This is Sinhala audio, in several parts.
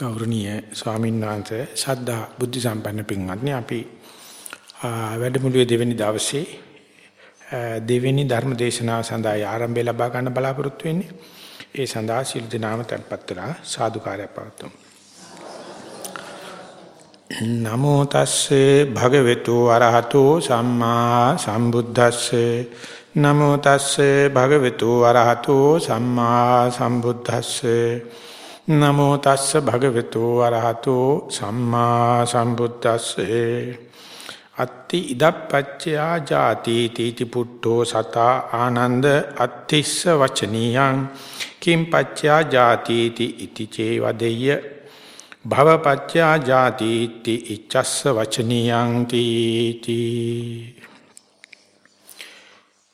ගෞරවනීය ස්වාමීන් වහන්සේ ශ්‍රද්ධා බුද්ධ සම්පන්න පින්වත්නි අපි වැඩමුළුවේ දෙවෙනි දවසේ දෙවෙනි ධර්ම දේශනාව සඳහා ආරම්භය ලබා ගන්න බලාපොරොත්තු වෙන්නේ. ඒ සඳහා සිල් දනාම tempත් වෙලා සාදුකාරය පවතුමු. නමෝ තස්සේ භගවතු අරහතෝ සම්මා සම්බුද්දස්සේ නමෝ තස්සේ භගවතු අරහතෝ සම්මා සම්බුද්දස්සේ නමෝ තස්ස භගවතු වරහතෝ සම්මා සම්බුද්දස්සේ. අත්ති ඉදප්පච්චයා ජාති තීති පුට්ඨෝ සතා ආනන්ද අත්තිස්ස වචනියං. කිම් පච්චයා ජාති ඉති චේ වදෙය්‍ය භවපච්චයා ජාති ඉති ඉච්ඡස්ස වචනියං තීති.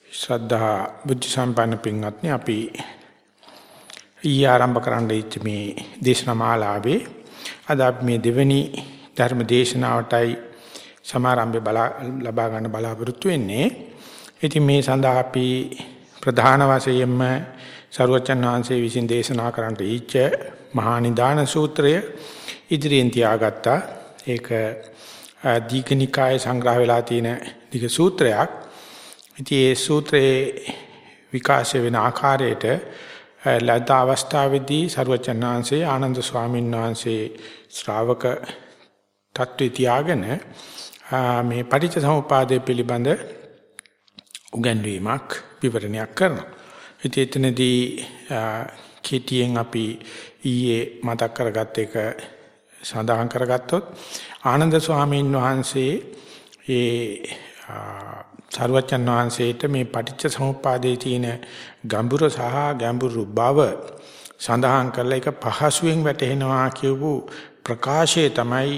ශ්‍රද්ධා බුද්ධ සම්පන්න පින්වත්නි අපි ඊ ආරම්භ කරන්න ඉච්ච මේ දේශනා මාලාවේ අද අපි මේ දෙවෙනි ධර්ම දේශනාවටයි සමාරම්භය ලබා ගන්න බලාපොරොත්තු වෙන්නේ. ඉතින් මේ සඳහා අපි ප්‍රධාන වශයෙන්ම සරුවචන් වහන්සේ විසින් දේශනා කරන්නට ඉච්ච මහා නිදාන සූත්‍රය ඉදිරියෙන් තියාගත්තා. ඒක දීඝනිකායේ සංග්‍රහ වෙලා තියෙන දීඝ සූත්‍රයක්. ඉතින් ඒ සූත්‍රයේ විකාශය වෙන ආකාරයට ලද අවස්ථාවේදී සරුවචනාංශේ ආනන්ද ස්වාමීන් වහන්සේ ශ්‍රාවක තත්ත්වයේ තියාගෙන මේ පටිච්චසමුපාදය පිළිබඳ උගන්වීමක් විවරණයක් කරනවා. ඉතින් එතනදී කෙටියෙන් අපි ඊයේ මතක් කරගත් එක සඳහන් කරගත්තොත් ආනන්ද ස්වාමීන් වහන්සේ ඒ සරුවචන් වහන්සේට මේ පටිච්ච සමුප්පාදයේ තියෙන ගැඹුරු සහ ගැඹුරු බව සඳහන් කරලා ඒක පහසුවෙන් වැටහෙනවා කියපු ප්‍රකාශය තමයි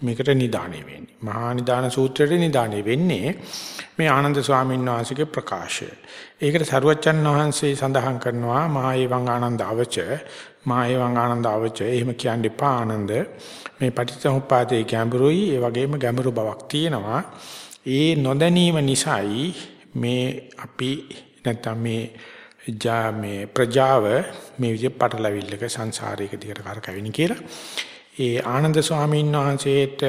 මේකට නිදාණය වෙන්නේ. මහා නිදාන සූත්‍රයේ නිදාණය වෙන්නේ මේ ආනන්ද ස්වාමීන් වහන්සේගේ ප්‍රකාශය. ඒකට සරුවචන් වහන්සේ සඳහන් කරනවා මහා එවං ආනන්ද අවච මහා එවං ආනන්ද අවච එහෙම කියන්න එපා ආනන්ද මේ පටිච්චසමුප්පාදයේ ගැඹුරුයි ඒ වගේම ගැඹුරු බවක් තියෙනවා. ඒ නොදැනීම නිසායි මේ අපි නැත්තම් මේ ජා මේ ප්‍රජාව මේ විදිහට පටලවිල්ලක සංසාරයක දිගට කරකැවෙන කියලා. ඒ ආනන්ද ස්වාමීන් වහන්සේට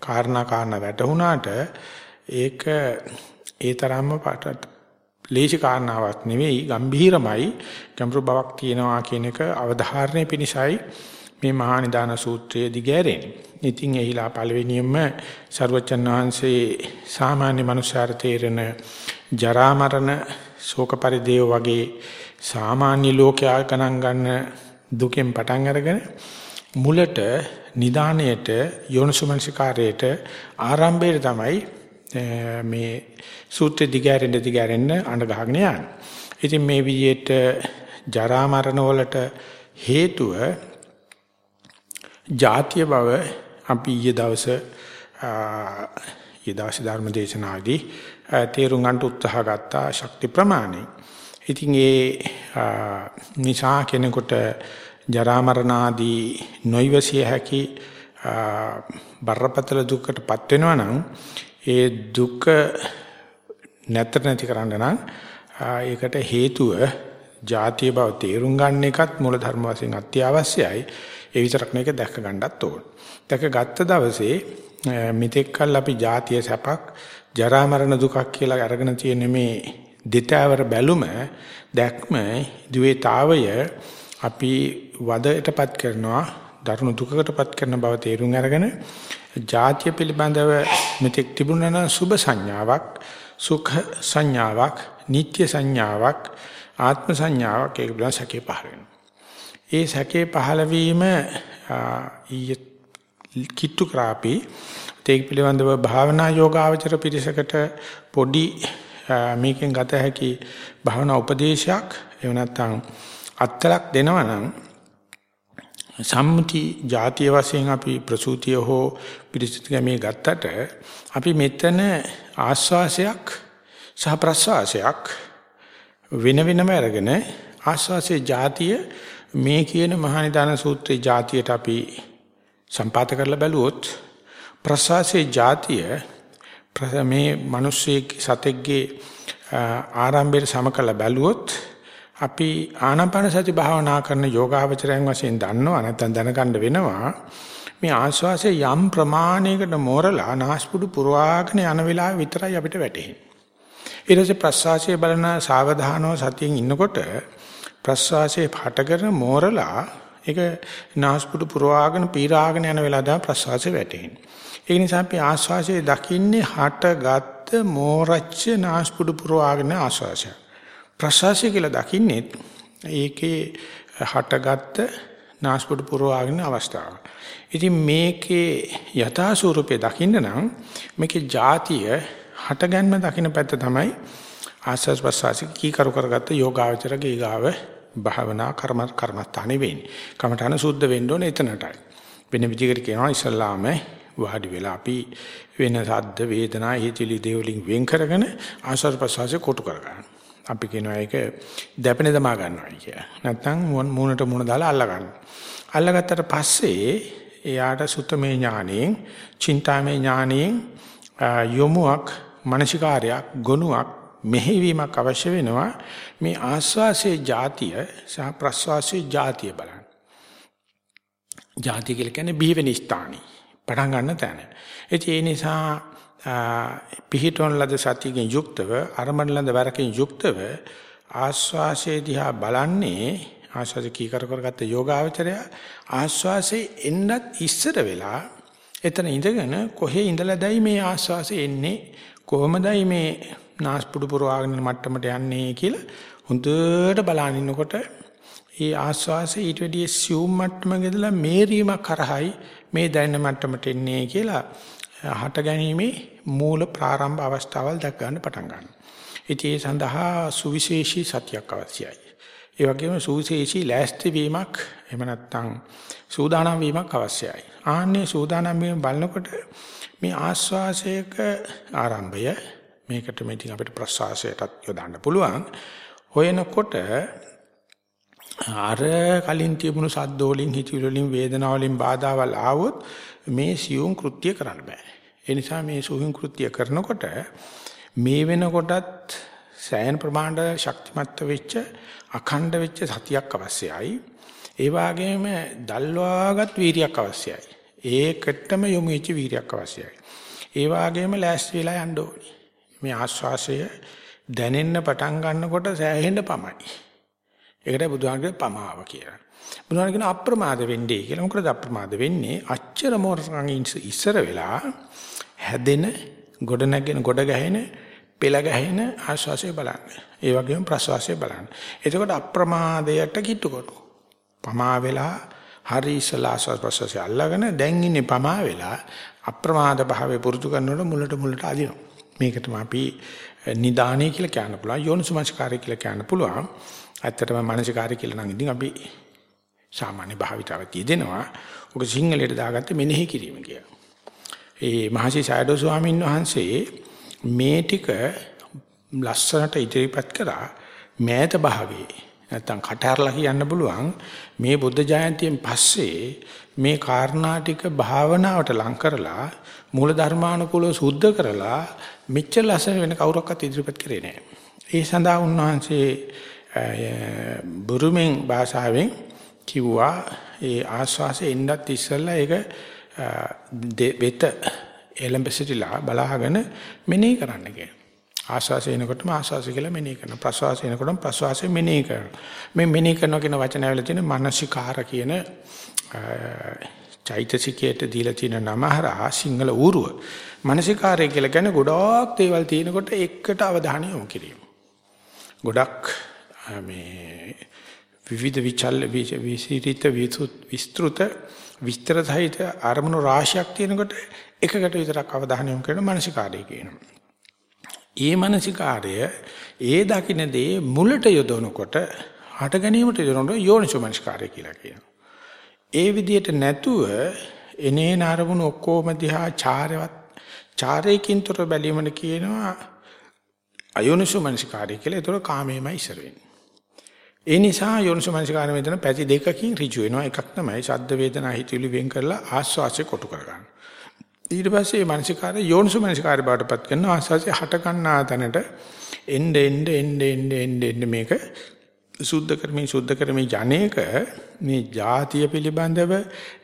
කාරණා කාරණා වැටුණාට ඒක ඒ තරම්ම පාට ලේසි කාරණාවක් නෙවෙයි ගම්භීරමයි ගැඹුරු බවක් තියෙනවා කියන එක අවධාරණය පිණිසයි මේ මහා නිදාන සූත්‍රයේ දිගෑරෙන්නේ. ඉතින් එහිලා පළවෙනියෙන්ම ਸਰවචන් වහන්සේ සාමාන්‍ය මනුෂ්‍යාර තේරෙන ජරා මරණ ශෝක පරිදේව වගේ සාමාන්‍ය ලෝකයා ගණන් ගන්න දුකෙන් පටන් අරගෙන මුලට නිදාණයට යෝනිසුමනසිකාරයට ආරම්භයේ තමයි මේ සූත්‍ර දිගෑරෙන්න දිගෑරෙන්න අඬ ගහගෙන යන්නේ. ඉතින් මේ විදිහට ජරා මරණ වලට හේතුව ජාතිය බව අපි ඊයේ දවසේ ඊයේ දවසේ ධර්ම දේශනාදී තේරුම් ගන්න උත්සාහ ගත්තා ශක්ති ප්‍රමාණය. ඉතින් ඒ නිසා කෙනෙකුට ජරා මරණ ආදී නොයවසිය හැකි බරපතල දුකටපත් වෙනවා නම් ඒ දුක නැතර නැති කරන්න නම් ඒකට හේතුව ජාතිය බව තේරුම් ගන්න එකත් මූල ධර්ම වශයෙන් අත්‍යවශ්‍යයි. ඒ විතරක් නෙක දැක ගන්නත් ඕන. දැක ගත්ත දවසේ මෙතෙක් කල් අපි ජාතිය සැපක් ජරා මරණ දුකක් කියලා අරගෙන තියෙන මේ දෙතවර බැලුම දැක්ම ද්වේතාවය අපි වදයටපත් කරනවා දරුණු දුකකටපත් කරන බව තේරුම් අරගෙන ජාතිය පිළිබඳව මෙතෙක් තිබුණා නම් සුභ සංඥාවක් සුඛ සංඥාවක් නිත්‍ය සංඥාවක් ආත්ම සංඥාවක් ඒක පිළිබඳ සැකේ පහළ වෙනවා. ඒ සැකේ පහළ වීම ඊයේ කිට්ටු කරාපි ඒක පිළිබඳව භාවනා යෝගාවචර පිරිසකට පොඩි මේකෙන් ගත හැකි භාවනා උපදේශයක් එහෙම නැත්නම් අත්ලක් දෙනවා නම් සම්මුති ಜಾතිය වශයෙන් අපි ප්‍රසූතිය හෝ පිරිසිදු ගැමේ ගත්තට අපි මෙතන ආස්වාසයක් සහ ප්‍රස්වාසයක් වෙන වෙනම අරගෙන ආස්වාසේ ಜಾතිය මේ කියන මහානිදාන සූත්‍රයේ ಜಾතියට අපි සම්පාත කරලා බැලුවොත් ප්‍රසවාසයේ ಜಾතිය මේ මිනිස්සෙක් සතෙක්ගේ ආරම්භයේ සම කළ බැලුවොත් අපි ආනාපාන සති භාවනා කරන යෝගාවචරයන් වශයෙන් දන්නවා නැත්නම් දැනගන්න වෙනවා මේ ආස්වාසේ යම් ප්‍රමාණයකට මෝරලා නාස්පුඩු පුරවාගෙන යන වෙලාව විතරයි අපිට වැටහෙන්නේ. ඊට පස්සේ ප්‍රස්වාසයේ බලන සාවධානව සතියෙන් ඉන්නකොට ප්‍රස්වාසයේ පාටකරන මෝරලා ඒක නාස්පුඩු පුරවාගෙන පීරාගෙන යන වෙලාව තමයි ප්‍රස්වාසයේ වැටෙන්නේ. ඒ නිසා අපි ආස්වාසයේ දකින්නේ හටගත් මෝරච්ච නාස්පුඩු පුරවාගෙන ආස්වාසය. ප්‍රස්වාසය කියලා දකින්නේ ඒකේ හටගත් නාස්පුඩු පුරවාගෙන අවස්ථාව. ඉතින් මේකේ යථා ස්වරූපය දකින්න නම් මේකේ ಜಾතිය හටගන්ම දකින්න පැත්ත තමයි ආස්වාස් ප්‍රස්වාසික කීකරු කරගත්ත යෝගාවචරගේ ගාව භාවනා කර්ම කර්මස්ථානෙ වෙන්නේ. කමඨාන සුද්ධ වෙන්න ඕනේ එතනටයි. වෙන විදිහකට කියනවා ඉස්සල්ලාම වාඩි වෙලා අපි වෙන සද්ද වේදනා හිතිලි දේවලින් වෙන් කරගෙන ආස්වාස් ප්‍රස්වාසය කොටු කරගන්න. අපි කියනවා ඒක දැපෙන දමා ගන්නවා කියලා. නැත්නම් මූණට මූණ දාලා අල්ල ගන්න. අල්ලගත්තට පස්සේ එයාට සුත්තමේ ඥානෙන්, චින්තාමේ ඥානෙන් යොමුක්, මානසිකාරයක්, ගුණයක්, මෙහෙවීමක් අවශ්‍ය වෙනවා මේ ආස්වාසේ જાතිය සහ ප්‍රස්වාසේ જાතිය බලන්න. જાතිය කියලා කියන්නේ බිහිවෙන ස්ථානි. පටන් ගන්න තැන. ඒ නිසා පිහිටොන් ලද සතියකින් යුක්තව අරමණ ලද වරකින් යුක්තව ආස්වාසේ දිහා බලන්නේ ආස්වාද කී කර කරගත්ත යෝගාවචරය ආස්වාසේ එන්නත් ඉස්සර වෙලා එතන ඉඳගෙන කොහේ ඉඳලාදයි මේ ආස්වාසේ එන්නේ කොහොමදයි මේ නාස්පුඩු පුරවාගෙන මට්ටමට යන්නේ කියලා හොඳට බලන ඉන්නකොට ඒ ආස්වාසේ ඊට වැඩිය සියුම් මට්ටමක ඉඳලා මේරීමක් කරහයි මේ දැනෙන මට්ටමට එන්නේ කියලා හට ගැනීමේ මූල ප්‍රාරම්භ අවස්ථාවල් දක් ගන්න පටන් ගන්නවා. ඉතින් ඒ සඳහා සුවිශේෂී සතියක් අවශ්‍යයි. ඒ වගේම සූසේෂී ලෑස්ති වීමක් එහෙම නැත්නම් සූදානම් වීමක් අවශ්‍යයි. ආන්නේ සූදානම් වීම බලනකොට මේ ආස්වාසයක ආරම්භය මේකට මේ ඉතින් අපිට ප්‍රසවාසයටත් යොදන්න පුළුවන්. හොයනකොට අර කලින් තිබුණු සද්ද වලින් හිතවිලි වලින් වේදනාව වලින් බාධාවල් ආවොත් මේ සියුම් කෘත්‍ය කරන්න බෑ. ඒ නිසා මේ සියුම් කෘත්‍ය කරනකොට මේ වෙනකොටත් සෑයන ප්‍රමාණයට ශක්තිමත් වෙච්ච අඛණ්ඩ වෙච්ච සතියක් අවශ්‍යයි. ඒ වගේම දල්වාගත් වීරියක් අවශ්‍යයි. ඒකටම යොමු වෙච්ච වීරියක් අවශ්‍යයි. ඒ වගේම ලෑස්ති වෙලා යන්න ඕනේ. මේ ආශ්වාසය දැනෙන්න පටන් ගන්නකොට සෑහෙන්න පමයි. ඒකට බුදුහාමගේ පමාව කියලා. බුදුහාම කියන අප්‍රමාද වෙන්නේ කියලා. මොකද අප්‍රමාද වෙන්නේ අච්චර මොරසං ඉස්සර වෙලා හැදෙන ගොඩ නැගෙන ගොඩ ගැහෙන පෙළ ගැහෙන ආශ්වාසය බලන්න. ඒ වගේම ප්‍රශ්වාසය බලන්න. එතකොට අප්‍රමාදයට කිට්ටුකොට. පමා වෙලා හරි ඉස්සලා ආශ්වාස ප්‍රශ්වාසය අල්ලගෙන දැන් ඉන්නේ පමා වෙලා අප්‍රමාද භාවයේ පුරුදු කරනකොට මුලට මුලට අදිනවා. මේක තමයි අපි නිදානේ කියලා කියන්න පුළුවන්. යෝනිසමස්කාරය කියලා කියන්න පුළුවන්. ඇත්තටම මානසිකාරය කියලා නම් ඉතින් අපි සාමාන්‍ය භාවිතාව තියෙනවා. ඔක සිංහලයට දාගත්තේ මෙනෙහි කිරීම කියලා. ඒ මහසි සයඩෝ ස්වාමීන් වහන්සේ මේ ටික ලස්සනට ඉදිරිපත් කරා මෑත භාගයේ නැත්තම් කටහරලා කියන්න පුළුවන් මේ බුද්ධ ජයන්තියෙන් පස්සේ මේ කාරණා ටික භාවනාවට ලං කරලා මූල ධර්මානුකූලව සුද්ධ කරලා මෙච්චර ලස්සන වෙන කවුරක්වත් ඉදිරිපත් කරේ නැහැ. ඒ සඳහා උන්වහන්සේ බුරුමෙන් භාෂාවෙන් කිව්වා ඒ ආස්වාසේ එන්නත් ඉස්සෙල්ලා ඒක වෙත එලඹ සිටිලා බලාගෙන මෙනෙහි කරන්න කියලා. ආස්වාසය එනකොටම ආස්වාසය කියලා මෙනෙහි කරනවා. ප්‍රස්වාසය එනකොටම ප්‍රස්වාසය මෙනෙහි කරනවා. මේ මෙනෙහි කරනවා කියන වචනය වල තියෙන මානසිකාර කියන චෛතසිකයට දීලා තියෙන නම හරහා සිංහල ඌරුව. මානසිකාරය කියලා කියන්නේ ගොඩාක් දේවල් තියෙනකොට එකට අවධානය යොමු කිරීම. ගොඩක් මේ විවිධ විචල් විසිරිත විස්තෘත විස්තර සහිත අරමුණු රාශියක් තියෙනකොට එකකට විතරක් අවධානය යොමු කරන මානසිකාරය කියනවා. ඒ මානසිකාරය ඒ දකින්න දේ මුලට යොදවනකොට හට ගැනීමට යොදවනකොට යෝනිසෝ මානසිකාරය කියලා කියනවා. ඒ විදිහට නැතුව එනේ නරමුණු ඔක්කොම දිහා චාරවත් චාරයකින්තර බැලීමන කියනවා අයෝනිසෝ මානසිකාරය කියලා. ඒතර කාමයමයි ඉස්සර වෙන්නේ. ඒ නිසා යෝනිසමනසිකාරය මෙතන පැති දෙකකින් ඍජු වෙනවා. එකක් තමයි ශබ්ද වේදනා හිතවිලි වෙන් කරලා ආස්වාසය කොටු කරගන්න. ඊට පස්සේ මේ මනසිකාරය යෝනිසමනසිකාරය බාටපත් කරන ආස්වාසය හට ගන්නා තැනට එන්න එන්න එන්න එන්න එන්න මේක සුද්ධ කරමින් සුද්ධ කරමින් යන්නේක මේ ಜಾතිය පිළිබඳව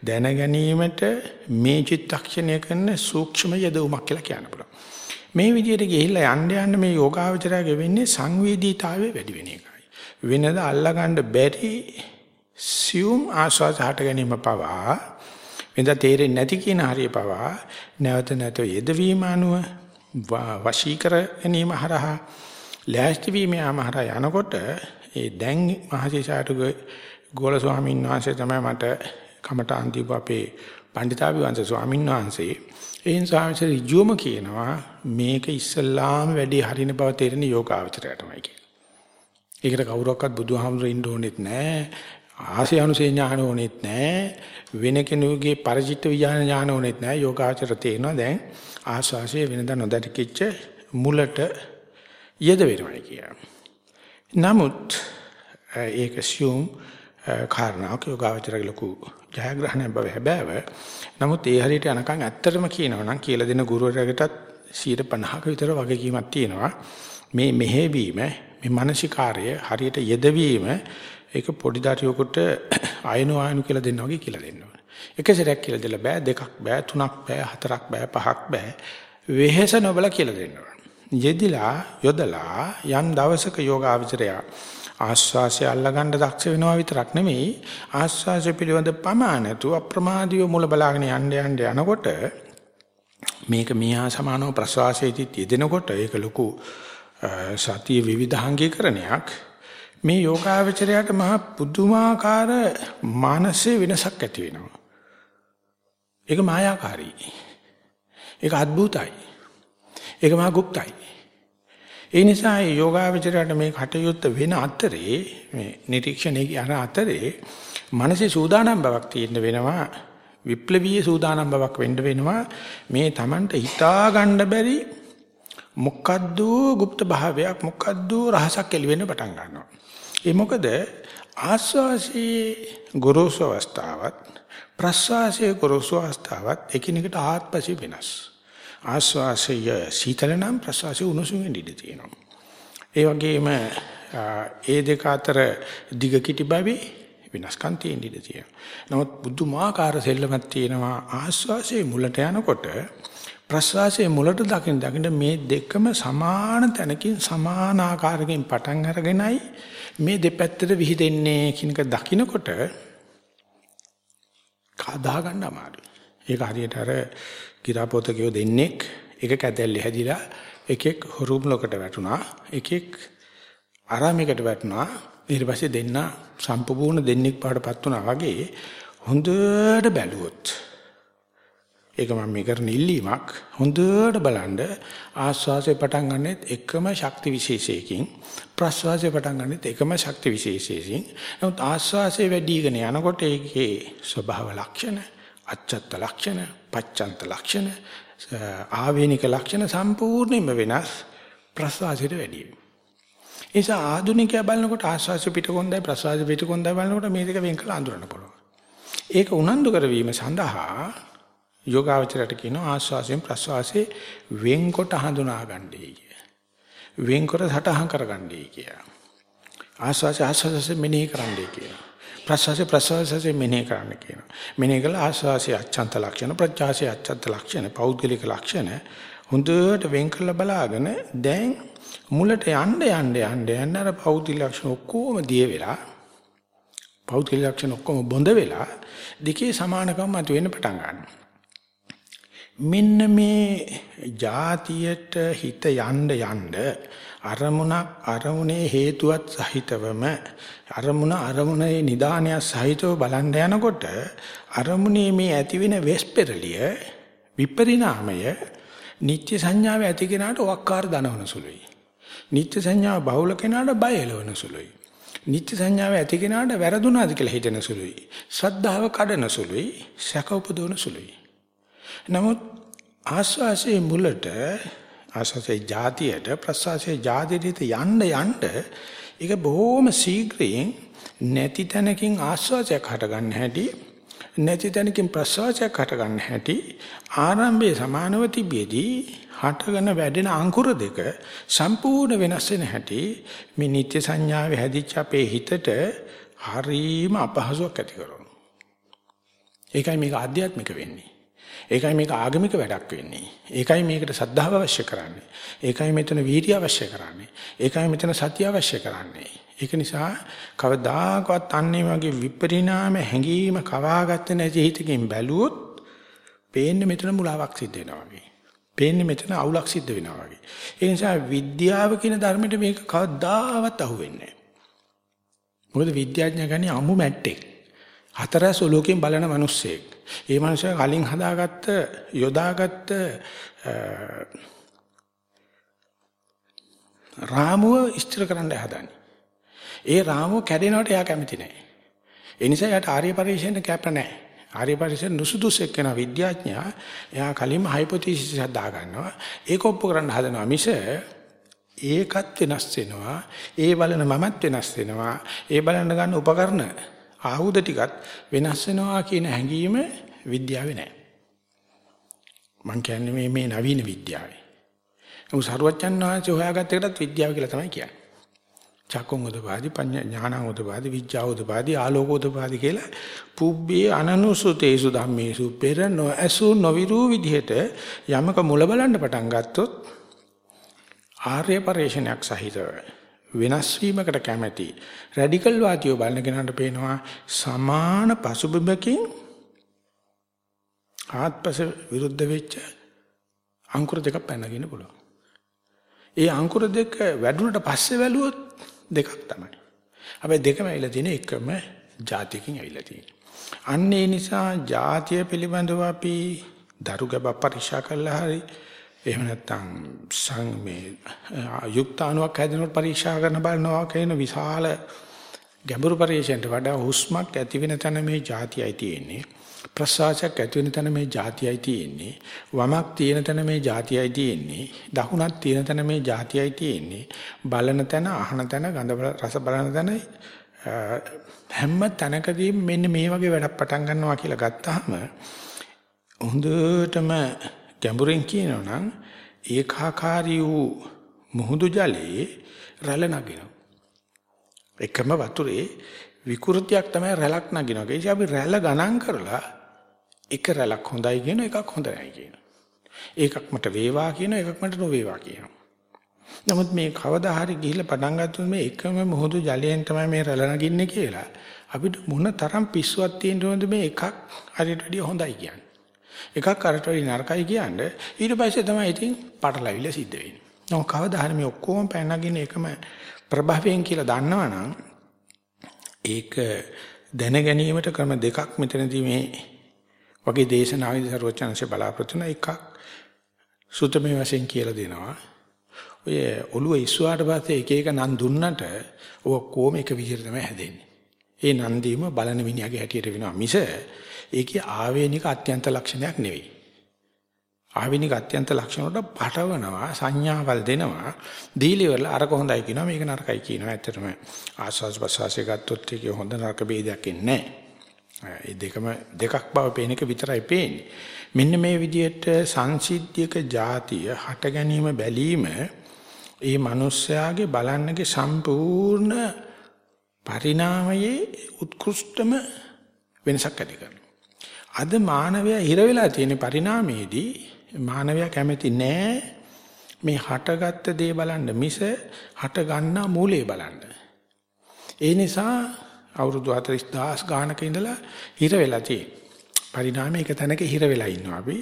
දැන ගැනීමට මේ චිත්තක්ෂණය කරන සූක්ෂම යදවමක් කියලා කියන්න පුළුවන්. මේ විදිහට ගිහිල්ලා යන්න යන්න මේ යෝගාවචරය ගෙවෙන්නේ සංවේදීතාවයේ වැඩි වෙන එකයි. වෙනද අල්ලගන්න බැරි සියුම් ආස්වාද හට ගැනීම පවා වෙනද තේරෙන්නේ නැති කියන හරිය පවා නැවත නැවත යෙදවීම අනුව වශී කර ගැනීම හරහා ලෑස්ති වීම යමහරා යනකොට ඒ දැන් මහසිසාටුගේ ගෝල ස්වාමීන් වහන්සේ තමයි මට කමටාන් දීපු අපේ පණ්ඩිතාභිවංශ ස්වාමීන් වහන්සේ එයින් ස්වාමීන් ඍජුවම කියනවා මේක ඉස්සල්ලාම වැඩි හරින බව තේරෙන යෝගාවචරයටමයි කියලා. ඒකට කවුරක්වත් බුදුහාමුදුරු ඉන්න ඕනෙත් නැහැ. ආසියානුසේ ඥාන ඕනෙත් නැහැ. වෙන කෙනෙකුගේ පරිචිත්ත විඥාන ඥාන ඕනෙත් නැහැ. යෝගාචර තේනවා දැන් ආස්වාසිය වෙනදා නොදැටකිච්ච මුලට යෙද වෙනවා කියලා. නමුත් ඒක සියුම් කාරණාවක් යෝගාවචරගේ ලොකු ජයග්‍රහණයක් බව හැබෑව. නමුත් ඒ හරියට යනකම් ඇත්තටම කියනවා නම් කියලා දෙන ගුරුවරයාටත් 50ක විතර වගකීමක් තියෙනවා. මේ මෙහෙවීම, මේ මානසිකාර්ය හරියට යෙදවීම ඒක පොඩි දරුවෙකුට අයනු අයනු කියලා දෙන්න වගේ කියලා දෙන්න ඕනේ. එක සැරයක් කියලා දෙලා බෑ, දෙකක් බෑ, තුනක් බෑ, හතරක් බෑ, පහක් බෑ. වෙහෙස නොබල කියලා දෙන්න ඕනේ. යෙදිලා යොදලා යම් දවසක යෝගාවචරයා ආස්වාසය අල්ලගන්න දක්ෂ වෙනවා විතරක් නෙමෙයි ආස්වාසය පිළිබඳ ප්‍රමාණතු අප්‍රමාදීව මුල බලාගෙන යන්න යන්න යනකොට මේක මියා සමානව ප්‍රසවාසයේදී යෙදෙනකොට ඒක ලොකු සතිය විවිධාංගීකරණයක්. මේ යෝගාවචරයට මහ පුදුමාකාර මානසික වෙනසක් ඇති වෙනවා. ඒක මායාකාරී. ඒක අద్భుතයි ඒක මහා গুপ্তයි. ඒ නිසා මේ යෝගාවචරයට මේ කටයුත්ත වෙන අතරේ මේ නිරීක්ෂණයේ යන අතරේ මනසේ සූදානම් බවක් තියෙන්න වෙනවා විප්ලවීය සූදානම් බවක් වෙන්න වෙනවා මේ Tamanට හිතා ගන්න බැරි මොකද්ද গুপ্ত භාවයක් මොකද්ද රහසක් එළි වෙන්න පටන් ගන්නවා. ඒ මොකද ආස්වාසී ගොරෝසු අවස්ථාවත් ප්‍රස්වාසයේ ගොරෝසු අවස්ථාවත් එකිනෙකට ආත්පසි වෙනස්. ආශ්වාසය සීතල නම් ප්‍රශ්වාසය උණුසුම් වෙන්න ඉඩ තියෙනවා. ඒ වගේම ඒ දෙක අතර දිග කිටි බැවි වෙනස්කම් තියෙන්න ඉඩ තියෙනවා. නමුත් බුදුමාකාර සෙල්ලමක් තියෙනවා ආශ්වාසයේ මුලට යනකොට ප්‍රශ්වාසයේ මුලට දකින්න දකින්න මේ දෙකම සමාන තැනකින් සමාන ආකාරකින් පටන් අරගෙනයි මේ දෙපැත්තට විහිදෙන්නේ කියනක දකින්නකොට කදා ගන්න අමාරුයි. ඒක හරියට අර ගිරාපොතකයෝ දෙන්නෙක් එක කැදැල්ලේ හැදිලා එකෙක් හොරුම්ලකට වැටුණා එකෙක් ආරාමයකට වැටුණා. ඊට පස්සේ දෙන්න සම්පූර්ණ දෙන්නෙක් පාඩපත් වුණා වගේ හොඳට බැලුවොත්. ඒක මම මේ කරන ඉල්ලීමක්. හොඳට බලන්න ආස්වාසේ පටන් ගන්නෙත් එකම ශක්ති විශේෂයකින් ප්‍රස්වාසේ පටන් ගන්නෙත් එකම ශක්ති විශේෂයකින්. නමුත් ආස්වාසේ වැඩිගෙන යනකොට ඒකේ ස්වභාව ලක්ෂණ අච්ඡත්ත ලක්ෂණ, පච්ඡන්ත ලක්ෂණ, ආවේනික ලක්ෂණ සම්පූර්ණයෙන්ම වෙනස් ප්‍රසවාසයට වැඩි වෙනවා. ඒ නිසා ආධුනිකයා බලනකොට ආස්වාස පිටකොන්දයි ප්‍රසවාස පිටකොන්දයි බලනකොට මේ දෙක වෙන් කරලා අඳුරන්න පුළුවන්. ඒක උනන්දු කරවීම සඳහා යෝගාවචරයට කියනවා ආස්වාසයෙන් ප්‍රසවාසයේ වෙන්කොට හඳුනා ගන්නයි කිය. වෙන්කොට සටහන් කරගන්නයි කිය. ආස්වාස ආස්වාසයෙන් මෙනෙහි කරන්නයි කියලා. ප්‍රසවාසය ප්‍රසවාසය මෙනෙහි කරන්න කියනවා. මෙනෙහි කළ ආස්වාසය අච්ඡන්ත ලක්ෂණ ප්‍රත්‍යාසය අච්ඡන්ත ලක්ෂණ පෞද්ගලික ලක්ෂණ හොඳට වෙන් කරලා බලාගෙන දැන් මුලට යන්න යන්න යන්න යන්න අර පෞද්ගලික ලක්ෂණ ඔක්කොම දිය වෙලා පෞද්ගලික ලක්ෂණ ඔක්කොම බොඳ වෙලා දෙකේ සමානකම් මතුවෙන්න පටන් ගන්නවා. මෙන්න මේ જાතියට හිත යන්න යන්න අරමුණක් අරමුණේ හේතුවත් සහිතවම අරමුණ අරමුණේ නිදානය සහිතව බලන්න යනකොට අරමුණේ මේ ඇතිවෙන වෙස්පෙරලිය විපරිණාමය නිත්‍ය සංඥාව ඇති කෙනාට වක්කාර දනවන සුළුයි. නිත්‍ය සංඥාව බහුල කෙනාට බය එලවන සුළුයි. නිත්‍ය සංඥාව ඇති කෙනාට වැරදුනාද කියලා හිතෙන සුළුයි. ශ්‍රද්ධාව කඩන සුළුයි. සැක උපදවන සුළුයි. නමුත් ආස්වාසේ මුලට ආස්වාසේ જાතියට ප්‍රසවාසේ જાතියට යන්න යන්න ඒක බොහොම ශීඝ්‍රයෙන් නැති තැනකින් ආස්වාදයක් හටගන්න හැටි නැති තැනකින් ප්‍රසවාසයක් හට ගන්න හැටි ආරම්භයේ සමානව තිබියදී හටගෙන වැඩෙන අංකුර දෙක සම්පූර්ණ වෙනස් වෙන හැටි මේ නිත්‍ය සංඥාවේ හැදිච්ච අපේ හිතට හරීම අපහසුයක් ඇති කරනවා. ඒකයි මේක ආධ්‍යාත්මික වෙන්නේ. ඒකයි මේක ආගමික වැඩක් වෙන්නේ. ඒකයි මේකට සද්ධාව අවශ්‍ය කරන්නේ. ඒකයි මෙතන වීර්ය අවශ්‍ය කරන්නේ. ඒකයි මෙතන සතිය අවශ්‍ය කරන්නේ. ඒක නිසා කවදාකවත් අන්නේ වගේ විපරිණාම හැඟීම කවාගත්තේ නැති හිතකින් බැලුවොත් පේන්නේ මෙතන මුලාවක් සිද්ධ වෙනවා වගේ. පේන්නේ මෙතන අවුලක් සිද්ධ වෙනවා වගේ. ඒ නිසා විද්‍යාව කියන ධර්මෙට මේක කවදාවත් අහුවෙන්නේ නැහැ. මොකද විද්‍යාඥයා කියන්නේ අමු මැට්ටෙක්. හතරස් ඔලෝකෙන් බලන මිනිස්සෙක්. ඒ මනුස්සයා කලින් හදාගත්ත යොදාගත්ත රාමුව ඉස්තර කරන්න හදන්නේ. ඒ රාමුව කැඩෙනවට එයා කැමති නැහැ. ඒ නිසා එයාට ආර්ය පරිශ්‍රයෙන් කැප නැහැ. ආර්ය පරිශ්‍රයෙන් නුසුදුසෙක් වෙන විද්‍යාඥයා එයා කලින්ම හයිපොතීසිස් හදා ගන්නවා. ඒක ඔප්පු කරන්න හදනවා මිස ඒකත් වෙනස් වෙනවා. ඒ බලන මමත් වෙනස් වෙනවා. ඒ බලන්න ගන්න උපකරණ ආයුධ ටිකත් වෙනස් වෙනවා කියන හැඟීම විද්‍යාවේ නැහැ. මං කියන්නේ මේ මේ නවීන විද්‍යාවේ. නමුත් සරුවච්චන් වහන්සේ හොයාගත්ත එකටත් විද්‍යාව කියලා තමයි කියන්නේ. චක්කුං උදපාදි පඤ්ඤා ඥානං උදපාදි විඥා උදපාදි ආලෝක උදපාදි කියලා පුබ්බේ අනනුසුතේසු ධම්මේසු පෙර නොඇසු නොවිරු විදිහට යමක මුල බලන්න පටන් ගත්තොත් ආර්ය පරිශ්‍රණයක් සහිතව වෙනස් වීමකට කැමැති රැඩිකල් වාදියෝ බලන කෙනාට පේනවා සමාන පසුබිමකින් ආත්පස විරුද්ධ වෙච්ච අංකුර දෙකක් පැනගෙන පුළුවන්. ඒ අංකුර දෙක වැඩුණට පස්සේ වැළුවොත් දෙකක් තමයි. හැබැයි දෙකම ඇවිල්ලා තියෙන එකම જાතියකින් ඇවිල්ලා තියෙන්නේ. අන්න ඒ නිසා જાතිය පිළිබඳව අපි දරුගබ පරීක්ෂා කළා හරි එහෙම නැත්නම් සං මේ යුක්තාණුවක් හැදෙනකොට පරීක්ෂා කරන බලනවා කියන විශාල ගැඹුරු පරිශ්‍රයට වඩා හුස්මක් ඇති වෙන තැන මේ જાතියයි තියෙන්නේ. ප්‍රසවාසයක් ඇති වෙන තැන මේ જાතියයි තියෙන්නේ. වමක් තියෙන තැන මේ જાතියයි තියෙන්නේ. දකුණක් තියෙන තැන මේ જાතියයි තියෙන්නේ. බලන තැන අහන තැන ගඳ රස බලන තැන හැම තැනකදී මෙන්න මේ වගේ වැඩක් පටන් ගන්නවා කියලා ගත්තාම හොඳටම ගැඹුරින් කියනවා නම් ඒකාකාරී වූ මුහුදු ජලයේ රැළ නගිනවා. එකම වතුරේ විකෘතියක් තමයි රැළක් නගිනවා. ඒ නිසා අපි රැළ ගණන් කරලා එක රැළක් හොඳයි කියන එකක් හොඳ නැහැ කියනවා. ඒකක් මට වේවා කියන එකක් මට නොවේවා කියනවා. නමුත් මේ කවදා හරි ගිහිල්ලා පටන් ගත්තොත් මේ එකම මුහුදු ජලයෙන් තමයි මේ රැළ නගින්නේ කියලා අපිට මොන තරම් පිස්සුවක් තියෙන්න ඕනද මේ එකක් හරියට වැඩිය හොඳයි කියන්නේ. එකක් අරට වඩා නරකයි කියන්නේ ඊට පස්සේ තමයි ඉතින් පටලවිල්ල සිද්ධ වෙන්නේ. නෝ කවදා හරි මේ ඔක්කොම පැනනගෙන එකම ප්‍රභවයෙන් කියලා දන්නවනම් ඒක දැන ගැනීමට ක්‍රම දෙකක් මෙතනදී මේ වගේ දේශනාවේදී සර්වචනංශ බලාපොරොත්තු වෙන එකක් සුතමේ වශයෙන් කියලා දෙනවා. ඔය ඔළුව ඉස්සුවාට පස්සේ එක එක නම් දුන්නට ඔක්කොම එක විදිහට තමයි හැදෙන්නේ. ඒ නන් දීම බලන මිනිහාගේ හැටියට වෙනවා මිස ඒකේ ආවේනික අත්‍යන්ත ලක්ෂණයක් නෙවෙයි. ආවේනික අත්‍යන්ත ලක්ෂණ වලට පටවනවා සංඥාවල් දෙනවා. දීලිවල අරක හොඳයි කියනවා මේක නරකයි කියනවා. ඇත්තටම ආස්වාස් ප්‍රසවාසය ගත්තොත් ඒකේ හොඳ නරක ભેදයක් ඉන්නේ ඒ දෙකම දෙකක් බව පේන එක විතරයි පේන්නේ. මෙන්න මේ විදිහට සංසිද්ධියක જાතිය හට ගැනීම බැලීම ඒ මිනිස්යාගේ බලන්නගේ සම්පූර්ණ පරිණාමයේ උත්කෘෂ්ඨම වෙනසක් ඇති කරනවා. අද මානවයා හිර වෙලා තියෙන පරිණාමයේදී මානවයා කැමති නෑ මේ හටගත්ත දේ බලන්න මිස හට ගන්නා මූලයේ බලන්න. ඒ නිසා අවුරුදු 40000 ගානක ඉඳලා හිර වෙලා තියෙන. පරිණාමයක තැනක හිර වෙලා ඉන්නවා අපි.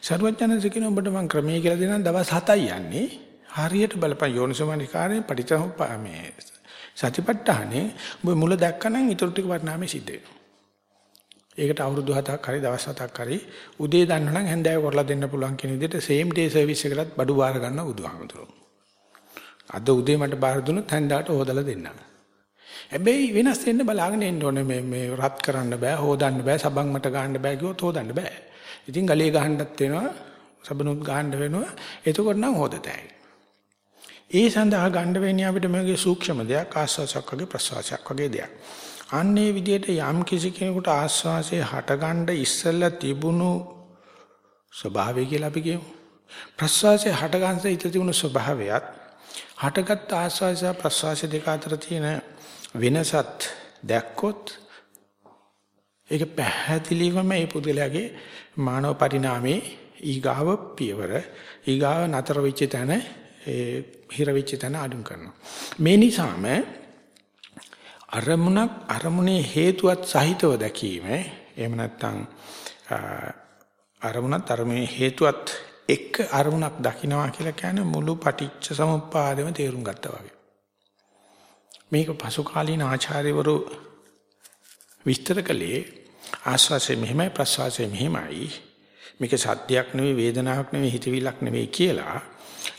සරුවඥාන්සේ කියන ඔබට මම ක්‍රමයේ කියලා දෙනවා දවස් 7යි යන්නේ. හරියට බලපන් යෝනිසෝමනිකාරයෙන් පටිච්චසමුප්පා මේ සතිපට්ඨානේ ඔබ මුල දැක්කනම් ඊටු ටික පරිණාමය සිද්ධ වෙනවා. ඒකට අවුරුදු 7ක් හරි දවස් 7ක් හරි උදේ දන්නවනම් හැන්දෑව කරලා දෙන්න පුළුවන් කියන විදිහට same day service එකකටත් බඩු බාර ගන්න බුදුහාමුදුරුවෝ. අද උදේ මට බාර දුන්නොත් හැන්දෑවට හොදලා දෙන්න. හැබැයි වෙනස් වෙන්න බලාගෙන ඉන්න ඕනේ මේ මේ රත් කරන්න බෑ හොදන්න බෑ සබන් මට ගන්න බෑ කිව්වොත් හොදන්න බෑ. ඉතින් ගලේ ගහන්නත් වෙනවා සබනුත් ගහන්න වෙනවා එතකොට නම් හොදතයි. ඒ සඳහා ගන්න වෙන්නේ අපිට මේකේ සූක්ෂම දෙයක් ආස්වාසයක් වගේ ප්‍රසවාසයක් වගේ දෙයක්. අන්නේ විදිහට යම් කිසි කෙනෙකුට ආස්වාසේ හටගන්න ඉස්සෙල්ලා තිබුණු ස්වභාවය කියලා අපි කියමු. ප්‍රස්වාසයේ හටගන්න ඉත තිබුණු ස්වභාවයත් හටගත් ආස්වාසය ප්‍රස්වාසය දෙක අතර තියෙන වෙනසත් දැක්කොත් ඒක පැහැදිලිවම මේ පුද්ගලයාගේ මානව පරිණාමයේ ඊගාව පියවර ඊගාව නතර වෙච්ච තැන ඒ හිර වෙච්ච තැන අඩුම් කරනවා මේ නිසාම අරමුණක් අරමුණේ හේතුවත් සහිතව දැකීම එහෙම නැත්නම් අරමුණත් අරමුණේ හේතුවත් එක්ක අරමුණක් දකින්නවා කියලා කියන්නේ මුළු පටිච්ච සමුප්පාදෙම තේරුම් ගත්තා වගේ. මේක පසු කාලීන ආචාර්යවරු විස්තර කළේ ආස්වාසය මෙහෙමයි ප්‍රස්වාසය මෙහෙමයි. මේක සත්‍යයක් නෙවෙයි වේදනාවක් නෙවෙයි හිතවිලක් නෙවෙයි කියලා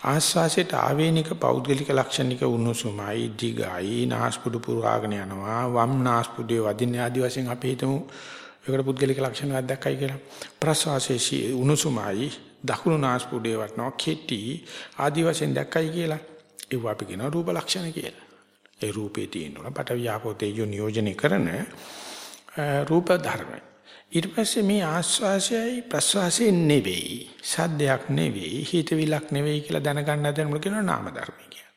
ආස්වාසයට ආවේනික පෞද්ගලික ලක්ෂණික උණුසුමයි දිගයි නාස්පුඩු පුරාගෙන යනවා වම් නාස්පුඩුවේ වදින්න ආදි වශයෙන් අපි හිතමු. ඒකට පුද්ගලික ලක්ෂණයක් දැක්කයි කියලා. ප්‍රස්වාසයේ උණුසුමයි දකුණු නාස්පුඩුවේ වටනවා කෙටි ආදි වශයෙන් දැක්කයි කියලා. ඒව අපි කියන රූප ලක්ෂණ කියලා. ඒ රූපේ තියෙනවා පට වියාපෝ තේජෝ නියෝජනය කරන රූප ධර්මයි. ඊට පස්සේ මේ ආස්වාසයයි ප්‍රස්වාසය නෙවෙයි සද්දයක් නෙවෙයි හිතවිලක් නෙවෙයි කියලා දැනගන්න හදන මොකද කියනවා නාම ධර්මයි කියලා.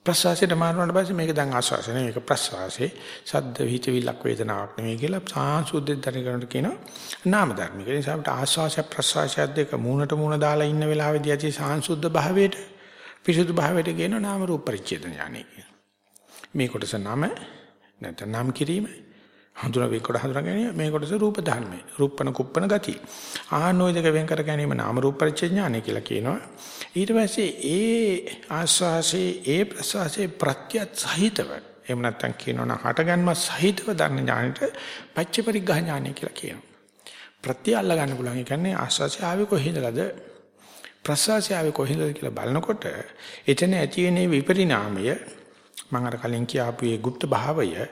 ප්‍රස්වාසයට මාරුවාට පස්සේ මේක දැන් ආස්වාසය නෙවෙයි මේක ප්‍රස්වාසය සද්ද හිතවිලක් වේදනාවක් නෙවෙයි කියලා සාංශුද්ධ දැනගන්නට කියනවා නාම ධර්මික. ඒ නිසා අපිට ආස්වාසය ප්‍රස්වාසය දෙක මූණට මූණ දාලා ඉන්න වෙලාවේදී ඇති සාංශුද්ධ භාවයට පිසුදු භාවයට කියනවා නාම රූප පරිච්ඡේද ඥානය කියලා. මේ කොටස නම නැත්නම් නම් කිරීමයි හඳුනා වේ කොට හඳුනා ගැනීම මේ කොටස රූප ධර්මයි. රූපණ කුප්පණ ගති. ආනෝය දෙක වෙන් කර ගැනීම නාම රූප පරිච්ඡේඥානය කියලා කියනවා. ඊට පස්සේ ඒ ආස්වාසේ ඒ ප්‍රසවාසේ ප්‍රත්‍යත් සහිතව එහෙම නැත්නම් කියනවනම් හටගන්ම සහිතව දන්න ඥානෙට පච්චපරිග්ගහ ඥානය කියලා කියනවා. ප්‍රත්‍ය අල්ල ගන්න පුළුවන්. ඒ කියන්නේ ආස්වාසේ ආවේ කොහේදලද? ප්‍රසවාසේ ආවේ කොහේදද කියලා බලනකොට එතන ඇති වෙන විපරිණාමය මම අර කලින් කියාපු ඒ গুপ্ত භාවය ඒ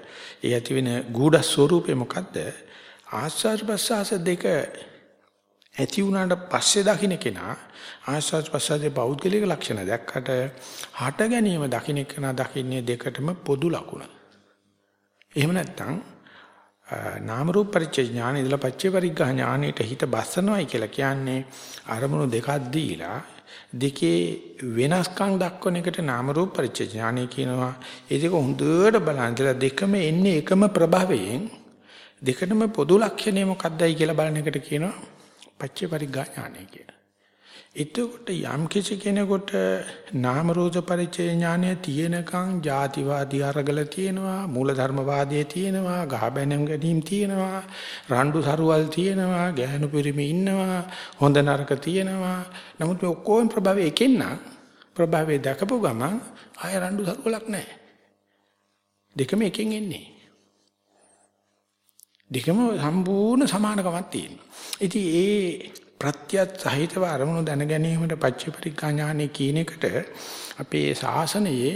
ඇති වෙන ගුඪ ස්වરૂපේ මොකද්ද ආස්වාද ප්‍රසආස දෙක ඇති වුණාට පස්සේ දකින්න කෙනා ආස්වාද ප්‍රසආසයේ බෞද්ධලික ලක්ෂණ දැක්කට හට ගැනීම දකින්න කෙනා දකින්නේ දෙකටම පොදු ලක්ෂණ. එහෙම නැත්නම් නාම රූප පරිච්ඡේ ඥාන ඉදලා පච්චේ පරිග්ගහ ඥානෙට හිත බස්සනවායි කියලා කියන්නේ අරමුණු දෙකක් දීලා දෙකේ වෙනස්කම් දක්වන එකට නාම රූප පරිච්ඡේඥානය කියනවා. ඒ දෙක හොඳට බලන්න දෙකම එන්නේ එකම ප්‍රභවයෙන් දෙකටම පොදු ලක්ෂණය මොකක්දයි කියලා බලන එකට කියනවා පච්චේ පරිග්ගා ඥානය කියලා. එතකොට යම් කිසි කෙනෙකුට නාම රූප පරිචය ඥානය තියෙනකන් ಜಾතිවාදී අරගල තියෙනවා මූලධර්මවාදයේ තියෙනවා ගහබැනම් ගැනීම තියෙනවා රණ්ඩු සරුවල් තියෙනවා ගැහණු පිරිමි ඉන්නවා හොඳ නරක තියෙනවා. නමුත් මේ ඔක්කොම ප්‍රභවය එකෙන් නම් ප්‍රභවය දැකපු ගමන් ආය රණ්ඩු සරුවලක් නැහැ. දෙකම එකෙන් එන්නේ. දෙකම සම්පූර්ණ සමානකමක් තියෙනවා. ඉතින් ඒ ප්‍රත්‍යත් සහිතව අරමුණු දැන ගැනීමට පච්චපරික්ඛා ඥානෙ කියන එකට අපේ ශාසනයේ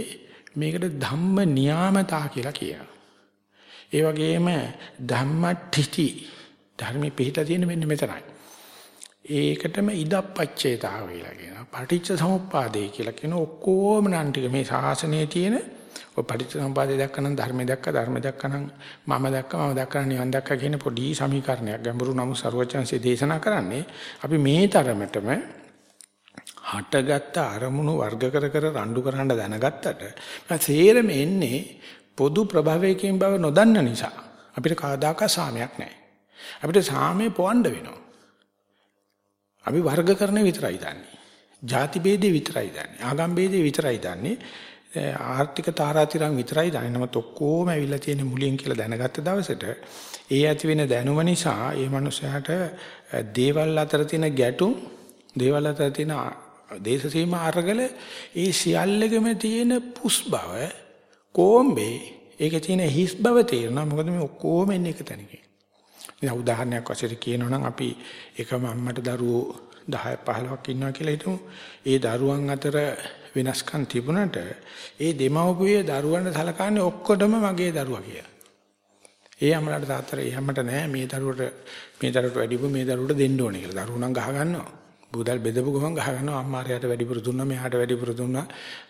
මේකට ධම්ම නියාමතා කියලා කියනවා. ඒ වගේම ධම්මඨිති ධර්මෙ පිළිලා තියෙන මෙන්න මෙතනයි. ඒකටම ඉදප්පච්චේතාව කියලා කියනවා. පටිච්ච සමුප්පාදේ කියලා කියන ඔක්කොම නම් ටික මේ ශාසනයේ තියෙන ඔය පටිච්චසමුපාදය දැක්කනම් ධර්මය දැක්ක ධර්ම දැක්කනම් මම දැක්ක මම දැක්කනම් නිවන් දැක්ක කියන පොඩි සමීකරණයක් ගැඹුරු නමුත් සරුවචන්සේ දේශනා කරන්නේ අපි මේ තරමටම හටගත් අරමුණු වර්ග කර කර රණ්ඩු කරන්න දැනගත්තට මම තේරෙම එන්නේ පොදු ප්‍රභවයකින් බව නොදන්න නිසා අපිට කවදාකවත් සාමයක් නැහැ. අපිට සාමය පොවන්න වෙනවා. අපි වර්ගකරණය විතරයි දන්නේ. ಜಾති ભેදේ විතරයි දන්නේ. ආගම් ભેදේ විතරයි දන්නේ. ආර්ථික තාරාතිරම් විතරයි දන්නේ. නමුත් ඔක්කොම ඇවිල්ලා තියෙන මුලින් කියලා දැනගත්ත දවසට ඒ ඇති වෙන දැනුම නිසා ඒ මනුස්සයාට දේවල් අතර තියෙන ගැටුම්, දේවල් අතර තියෙන දේශ සීමා අරගල ඒ සියල්ලෙකම තියෙන පුස් බව, කොම්බේ ඒකේ තියෙන හිස් බව තේරෙනවා. මොකද මේ ඔක්කොම එන්නේ එක තැනකින්. දැන් උදාහරණයක් වශයෙන් කියනවා නම් අපි එකම අම්මට දරුවෝ 10 15ක් ඉන්නවා කියලා හිතමු. ඒ දරුවන් අතර වෙනස්කම් තිබුණට ඒ දෙමව්පිය දරුවන්ට සලකන්නේ ඔක්කොටම මගේ දරුවා කියලා. ඒ අම්මලාට තාත්තට ඒ හැමත නෑ මේ දරුවට මේ දරුවට වැඩිපු මේ දරුවට දෙන්න ඕනේ කියලා. දරුවෝ නම් ගහ ගන්නවා. බුදල් බෙදපු ගමන් ගහ ගන්නවා අම්මාරයට වැඩිපුර දුන්නා මෙහාට වැඩිපුර දුන්නා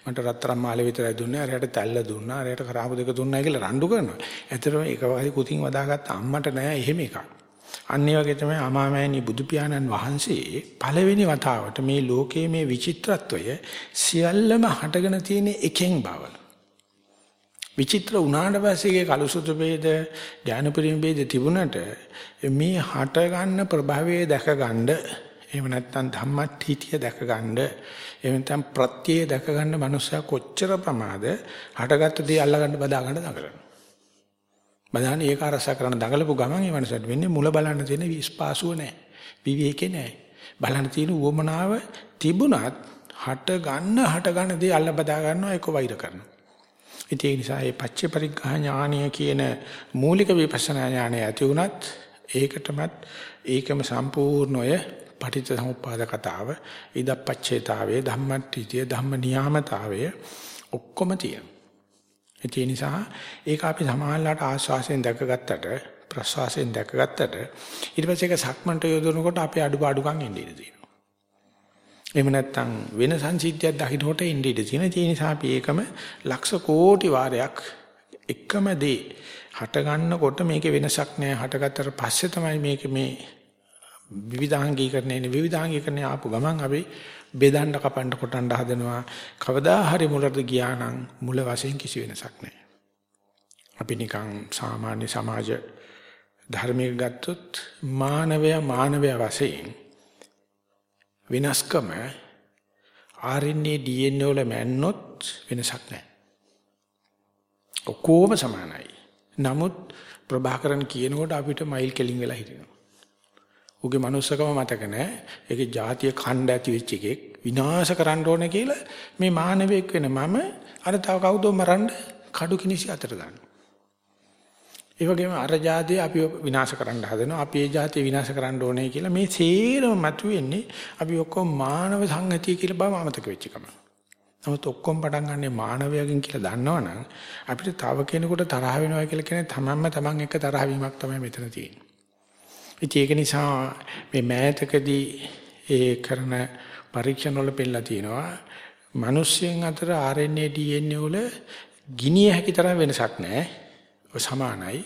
මට රත්තරන් මාළේ විතරයි දුන්නේ අරයට තැල්ල දුන්නා අරයට කරාබු දෙක දුන්නා කියලා රණ්ඩු කරනවා. ඇත්තටම ඒක වගේ කුතින් වදාගත්ත අම්මට නෑ එහෙම එකක්. අන්න ඒ වගේ තමයි අමාමෑණි බුදු පියාණන් වහන්සේ පළවෙනි වතාවට මේ ලෝකයේ මේ විචිත්‍රත්වය සියල්ලම හටගෙන තියෙන එකෙන් බව. විචිත්‍ර උනාට පස්සේ කලුසුත ભેද ඥානපරිම ભેද තිබුණට මේ හට ගන්න ප්‍රභවයේ දැක ගන්න එහෙම නැත්නම් ධම්මට්ඨීතිය දැක ගන්න එහෙම නැත්නම් ප්‍රත්‍යය දැක ගන්න මනුස්සයා කොච්චර ප්‍රමාද හටගත්ත දේ අල්ල ගන්න බදා ගන්න දඟලන බදාන්නේ ඒක අරස කරන දඟලපු ගමන් ඒ මනුස්සයාට වෙන්නේ මුල බලන්න තියෙන විස්පාසුව නැහැ විවේකේ නැහැ බලන්න තියෙන උවමනාව තිබුණත් හට ගන්න හට ගන්න දේ අල්ල බදා ගන්නවා ඒක වෛර කරනවා. ඒ නිසා මේ පච්චේ පරිග්‍රහ ඥානය කියන මූලික විපස්සනා ඥානය ඇති වුණත් ඒකටමත් ඒකම සම්පූර්ණය පටිච්ච සමුප්පාද කතාව ඉදප්පච්චේතාවේ ධම්මට්ඨිතිය ධම්ම නියාමතාවය ඔක්කොම තියෙනවා. ඒ නිසා ඒක අපි සමාහලට ආස්වාසයෙන් දැකගත්තට ප්‍රසවාසයෙන් දැකගත්තට ඊට පස්සේ ඒක සක්මන්ට යොදනකොට අපේ අඩුපාඩුකම් එන්නේ ඉඳී තියෙනවා. එහෙම නැත්නම් වෙන සංසිද්ධියක් දකින්නකොට එන්නේ ඉඳී තියෙන. ඒ නිසා අපි ඒකම ලක්ෂ කෝටි වාරයක් එකම දේ හට ගන්නකොට මේකේ වෙනසක් නැහැ. හටගත්තට පස්සේ තමයි මේක මේ විවිධාංගීකරණය විවිධාංගීකරණය ආපු ගමන් අපි බෙදන්න කපන්න කොටන්න හදනවා. කවදා හරි මුලට ගියා නම් මුල වශයෙන් කිසි වෙනසක් නැහැ. අපි නිකන් සාමාන්‍ය සමාජ ධර්මයක ගත්තොත් මානවය මානවය වශයෙන් විනාශකම RNA DNA වල මැන්නොත් වෙනසක් නැහැ. ඔක්කොම සමානයි. නමුත් ප්‍රභාකරන් කියනකොට අපිට මයිල් කෙලින් වෙලා හිටිනවා. ඌගේ manussකම මතක නැහැ. ඒකේ ජාතිය ඛණ්ඩ ඇති වෙච්ච එකෙක් විනාශ කරන්න ඕනේ කියලා මේ මානවයෙක් වෙන මම අර තව කවුදෝ මරන්න කඩු කිනිසි අතර දානවා. ඒ වගේම අර ජාතිය අපි විනාශ කරන්න හදනවා. අපි ඒ ජාතිය විනාශ කරන්න ඕනේ කියලා මේ සේරම මතුවෙන්නේ අපි ඔක්කොම මානව සංගතිය කියලා බව අමතක වෙච්ච එකම. නමුත් ඔක්කොම පටන් ගන්නෙ මානවයකින් කියලා දන්නවනම් අපිට තව කෙනෙකුට තරහ වෙනවා කියලා කියන්නේ තමන්ම තමන් එක්ක තරහ වීමක් තමයි මෙතන තියෙන්නේ. ඉතින් ඒක නිසා මේ මෑතකදී ඒ කරන පරීක්ෂණ වල පෙන්නලා තියෙනවා මිනිස්යන් අතර RNA DNA වල ගිනිය හැකි තරම් වෙනසක් නැහැ. ඔය සමානයි.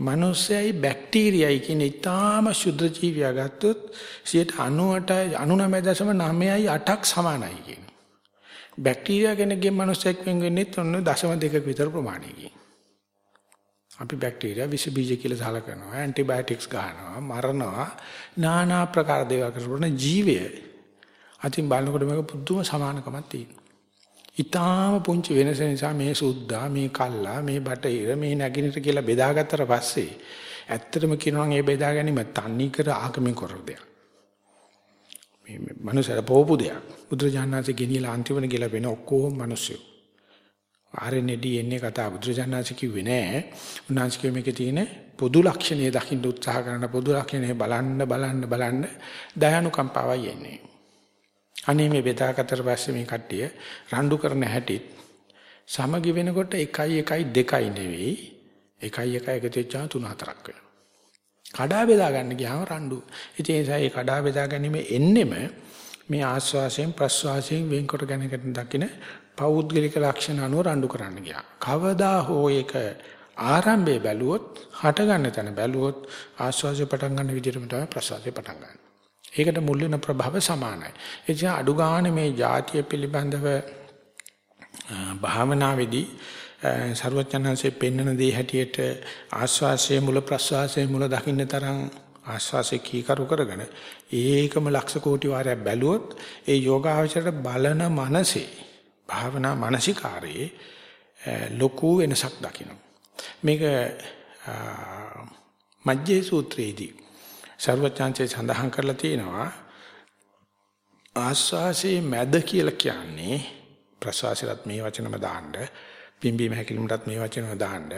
මිනිස්සයයි බැක්ටීරියයි කියන ඊටාම ශුද්ධ ජීවියා ගත්තොත් 98 99.9යි 8ක් සමානයි කියන. බැක්ටීරියා කෙනෙක්ගේ මිනිස්සෙක් වෙන් වෙන්නේ තොන්න දශම දෙකක විතර ප්‍රමාණයකින්. අපි බැක්ටීරියා විස බීජ කියලා සලකනවා ඇන්ටිබයොටික්ස් ගන්නවා මරනවා নানা ආකාර දේවල් කරන ජීවය අතින් බලනකොට මේක පුදුම සමානකමක් තියෙනවා. ඊටාම පුංචි වෙනස නිසා මේ සුද්දා මේ කල්ලා මේ බටහිර මේ නැගිනට කියලා බෙදාගත්තට පස්සේ ඇත්තටම කියනවා මේ බෙදා ගැනීම තන්නේ කර ආගමික කරු දෙයක්. මේ මනුස්සයර පොපු දෙයක්. බුදුරජාණන්සේ ගෙනියලා අන්තිමට ගිලා වෙන ඔක්කොම මිනිස්සු. RNA DNA කතා බුදුරජාණන්සේ කිව්වේ නෑ. උන්වහන්සේ කිව්වේ මේකේ තියෙන පොදු ලක්ෂණය දකින්න උත්සාහ කරන පොදු ලක්ෂණය බලන්න බලන්න බලන්න දයානුකම්පාවයි එන්නේ. අනේ මේ බෙදාගත්තට පස්සේ මේ කට්ටිය රණ්ඩු කරන හැටිත් සමගි වෙනකොට 1 1 2යි නෙවෙයි 1 1 එකතු වෙච්චා 3 4ක් වෙනවා. කඩා බෙදා ගන්න ගියාම රණ්ඩු. ඉතින් ඒ නිසා මේ කඩා බෙදා ගැනීම එන්නෙම මේ ආස්වාසයෙන් ප්‍රස්වාසයෙන් වෙන්කොට ගැනීමකට දකින පෞද්ගලික ලක්ෂණ අනුව රණ්ඩු කරන්න ගියා. කවදා හෝ ඒක ආරම්භයේ බැලුවොත්, හට ගන්න තැන බැලුවොත් ආස්වාදය පටන් ගන්න විදිහටම තමයි ප්‍රසාදය පටන් ගන්න. ඒකට මුල් වෙන ප්‍රභව සමානයි. ඒ නිසා අඩු ගන්න මේ જાතිය පිළිබඳව භාවනාවේදී ਸਰවඥාන්සේ පෙන්වන දේ හැටියට ආස්වාසයේ මුල ප්‍රසවාසයේ මුල දකින්න තරම් ආස්වාසේ කීකරු කරගෙන ඒකම ලක්ෂ කෝටි වාරයක් බැලුවොත් ඒ යෝගාචරයට බලන මනසේ භාවනා මානසිකාරයේ ලොකු වෙනසක් දකින්න. මේක මජ්ජේ සූත්‍රයේදී ਸਰවඥාන්සේ සඳහන් කරලා තියෙනවා ආස්වාසේ මැද කියලා කියන්නේ ප්‍රසවාසයත් මේ වචනම දාන්න පිම්බීම හැකිලිමටත් මේ වචනම දාන්න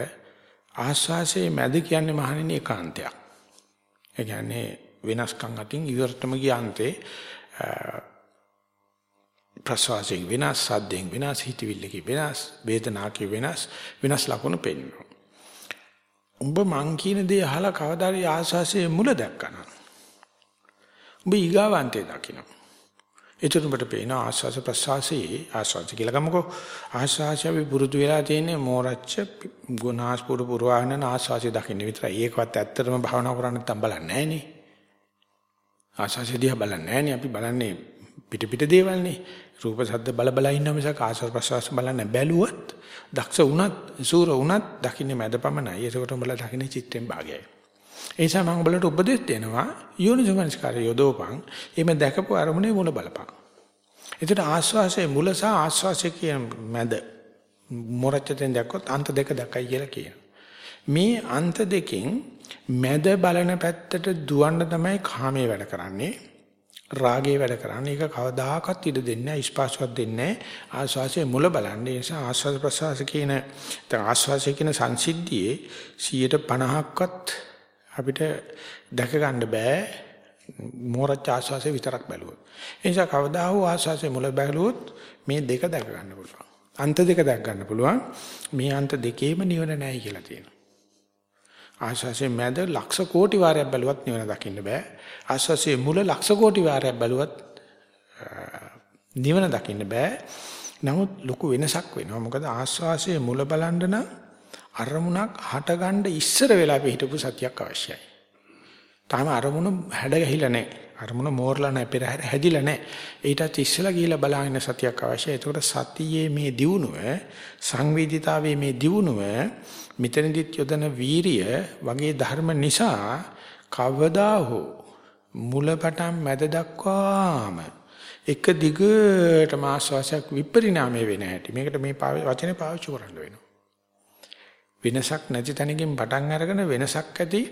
ආස්වාසේ මැද කියන්නේ මහණෙනි ඒකාන්තයක්. ඒ කියන්නේ වෙනස්කම් අතින් ඉවරටම ගියාන්තේ ප්‍රසවාසයෙන් වෙනස් සද්දෙන් වෙනස් හිතවිල්ලකින් වෙනස් වේදනාවකින් වෙනස් වෙනස් ලකුණු පෙන්වනවා. උඹ මං කියන දේ අහලා කවදාද ආශාසයේ මුල දැක්කන. උඹ ඊගාවන්තේ දකින්න. එතකොට ඔබට පේන ආස්වාස ප්‍රසවාසයේ ආස්වාස කියලා ගමුකෝ. ආස්වාසය අපි පුරුදු වෙලා තියෙන්නේ මෝරච්ච ගුණාස්පුර පුරවාගෙන ආස්වාසය දකින්න විතරයි. ඒකවත් ඇත්තටම භාවනා කරන්න නැත්නම් බලන්නේ නැහනේ. ආස්වාසය දිහා බලන්නේ නැහනේ. අපි බලන්නේ පිට පිට දේවල්නේ. රූප ශබ්ද බල බල ඉන්න මිසක් ආස්වාස ප්‍රසවාස බලන්න බැලුවත් දක්ෂ වුණත් සූර වුණත් දකින්නේ මැදපමණයි. ඒකට උඹලා දකින්නේ චිත්තෙන් භාගයයි. ඒ නිසා මම උඹලට උපදෙස් දෙනවා යෝනිසමනස්කාරය යොදවපන්. එimhe දැකපු අරමුණේ මුල බලපන්. එතකොට ආස්වාසයේ මුල සහ ආස්වාසයේ කියන මැද මොරච්චෙන් දැක්කොත් අන්ත දෙක දැකයි කියලා කියනවා. මේ අන්ත දෙකෙන් මැද බලන පැත්තට දුවන්න තමයි කාමයේ වැඩ කරන්නේ. රාගයේ වැඩ කරන්නේ. ඒක කවදාකවත් ඉඩ දෙන්නේ නැහැ. ස්පර්ශවත් දෙන්නේ නැහැ. ආස්වාසයේ මුල බලන්නේ. ඒ නිසා ආස්වාද ප්‍රසවාස කියන ආස්වාසයේ කියන සංසිද්ධියේ 150ක්වත් අපිට දැක ගන්න බෑ මෝරච්ච ආස්වාසේ විතරක් බැලුවොත්. ඒ නිසා කවදා හෝ ආස්වාසේ මුල බැලුවොත් මේ දෙක දැක ගන්න පුළුවන්. අන්ත දෙක දැක ගන්න පුළුවන්. මේ අන්ත දෙකේම නිවන නැහැ කියලා තියෙනවා. ආස්වාසේ මැද ලක්ෂ කෝටි වාරයක් බැලුවත් නිවන දකින්න බෑ. ආස්වාසේ මුල ලක්ෂ කෝටි වාරයක් බැලුවත් නිවන දකින්න බෑ. නමුත් ලොකු වෙනසක් වෙනවා. මොකද ආස්වාසේ මුල බලන්න නම් අරමුණක් හටගන්න ඉස්සර වෙලා පිටපු සතියක් අවශ්‍යයි. තාම අරමුණ හැඩ ගැහිලා නැහැ. අරමුණ මෝරලා නැහැ, පෙරහැර හැදිලා නැහැ. ඊටත් ඉස්සලා ගිහිලා බලාගෙන සතියක් අවශ්‍යයි. ඒකට සතියේ මේ දියුණුව, සංවේදීතාවයේ මේ දියුණුව, මෙතනදිත් යොදන වීරිය වගේ ධර්ම නිසා කවදා හෝ මුලපටන් මැද දක්වාම එක දිගටම ආස්වාසයක් විපරිණාමය වෙන හැටි. මේකට මේ වචනේ පාවිච්චි කරන්න වෙනවා. වෙනසක් නැති තැනකින් පටන් අරගෙන වෙනසක් ඇති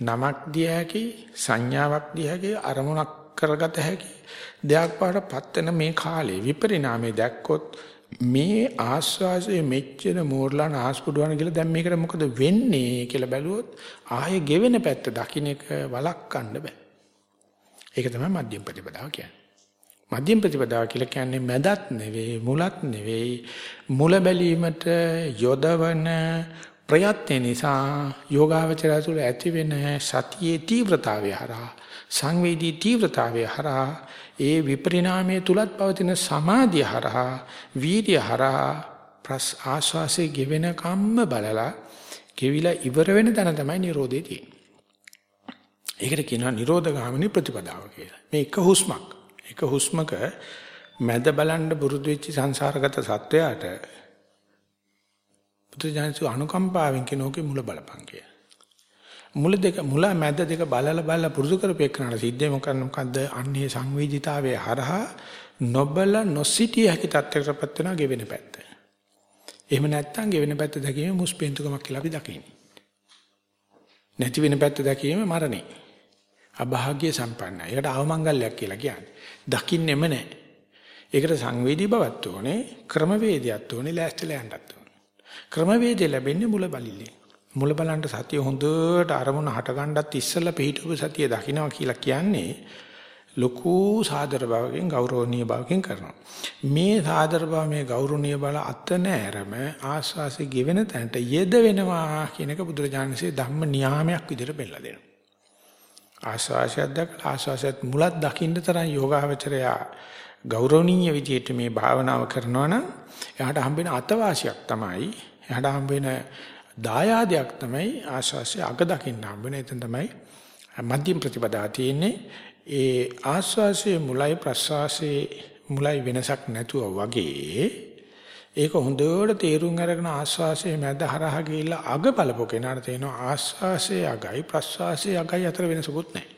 නමක් දිය හැකි සංඥාවක් දිය හැකි අරමුණක් කරගත හැකි දෙයක් පාටපත් වෙන මේ කාලේ විපරිණාමය දැක්කොත් මේ ආස්වාසයේ මෙච්චර මෝරලා ආස්පුඩුවන කියලා දැන් මේකට මොකද වෙන්නේ කියලා බැලුවොත් ආයේ ගෙවෙන පැත්ත දකින්න එක වළක්වන්න බෑ. ඒක තමයි මධ්‍යම ප්‍රතිපදාව කියන්නේ. මධ්‍යම ප්‍රතිපදාව කියලා කියන්නේ මැදත් නෙවෙයි මුලත් නෙවෙයි මුල බැලීමට යොදවන ප්‍රයත්න නිසා යෝගාවචරය තුළ ඇති වෙන සතියේ තීව්‍රතාවය හරහා සංවේදී තීව්‍රතාවය හරහා ඒ විපරිණාමයේ තුලත් පවතින සමාධිය හරහා වීර්ය හරහා ප්‍රස් ආස්වාසේ ගෙවෙන කම්ම බලලා ගෙවිලා ඉවර වෙන තැන තමයි Nirodhe තියෙන්නේ. ඒකට කියනවා Nirodha ගාමිනී ප්‍රතිපදාව කියලා. මේ එක හුස්මක් එක හුස්මක මැද බලන්න පුරුදු වෙච්ච සංසාරගත සත්වයාට බුදුජානක අනුකම්පාවෙන් කෙනෝකේ මුල බලපං කිය. මුල දෙක මුල මැද දෙක බලලා බලලා පුරුදු කරපේකනට සිද්ධේ මොකක්ද මොකද්ද අන්නේ සංවේදිතාවයේ හරහා නොබල නොසිටිය හැකි තත්ත්වයකටපත් වෙනවා ගෙවෙන පැත්ත. එහෙම නැත්නම් ගෙවෙන පැත්ත දැකීම මුස්පෙන්තුකමක් කියලා අපි දකින්නේ. නැති වෙන පැත්ත දැකීම මරණේ. අභාග්‍ය සම්පන්නයි. ඒකට අවමංගල්‍යයක් කියලා කියන්නේ. දකින්නෙම නැහැ. ඒකට සංවේදී බවක් ඕනේ, ක්‍රමවේදයක් ඕනේ, ලෑස්තිලා යන්නත් ඕනේ. ක්‍රමවේදය ලැබෙන්නේ මුල බලිල්ලේ. මුල බලන්න සතිය හොඳට අරමුණ හට ගන්නත් ඉස්සෙල්ලා පිටුපු සතිය දකින්නවා කියලා කියන්නේ ලොකු සාදර බවකින් ගෞරවනීය බවකින් කරනවා. මේ සාදර බව මේ ගෞරවනීය බල අත නෑරම ආස්වාසේ ගෙවෙන තැනට යෙද වෙනවා කියන එක බුදුරජාණන්සේ ධම්ම නියාමයක් විදිහට බෙල්ලා දෙනවා. ආස්වාසයක් දැකලා ආස්වාසයත් මුලක් දකින්න තරම් යෝගාවචරයා ගෞරවනීය විදියට මේ භාවනාව කරනවා නම් එයාට හම්බෙන අතවාසියක් තමයි එයාට හම්බෙන දායාදයක් තමයි ආස්වාසය අග දකින්න හම්බෙන එතන තමයි මධ්‍යම ප්‍රතිපදා තියෙන්නේ ඒ ආස්වාසයේ මුලයි ප්‍රස්වාසයේ මුලයි වෙනසක් නැතුව වගේ ඒක හොඳට තේරුම් අරගෙන ආස්වාසයේ මැද හරහා ගිහිල්ලා අග බලපො කෙනාට තේනවා ආස්වාසයේ අගයි ප්‍රස්වාසයේ අගයි අතර වෙනසකුත් නැහැ.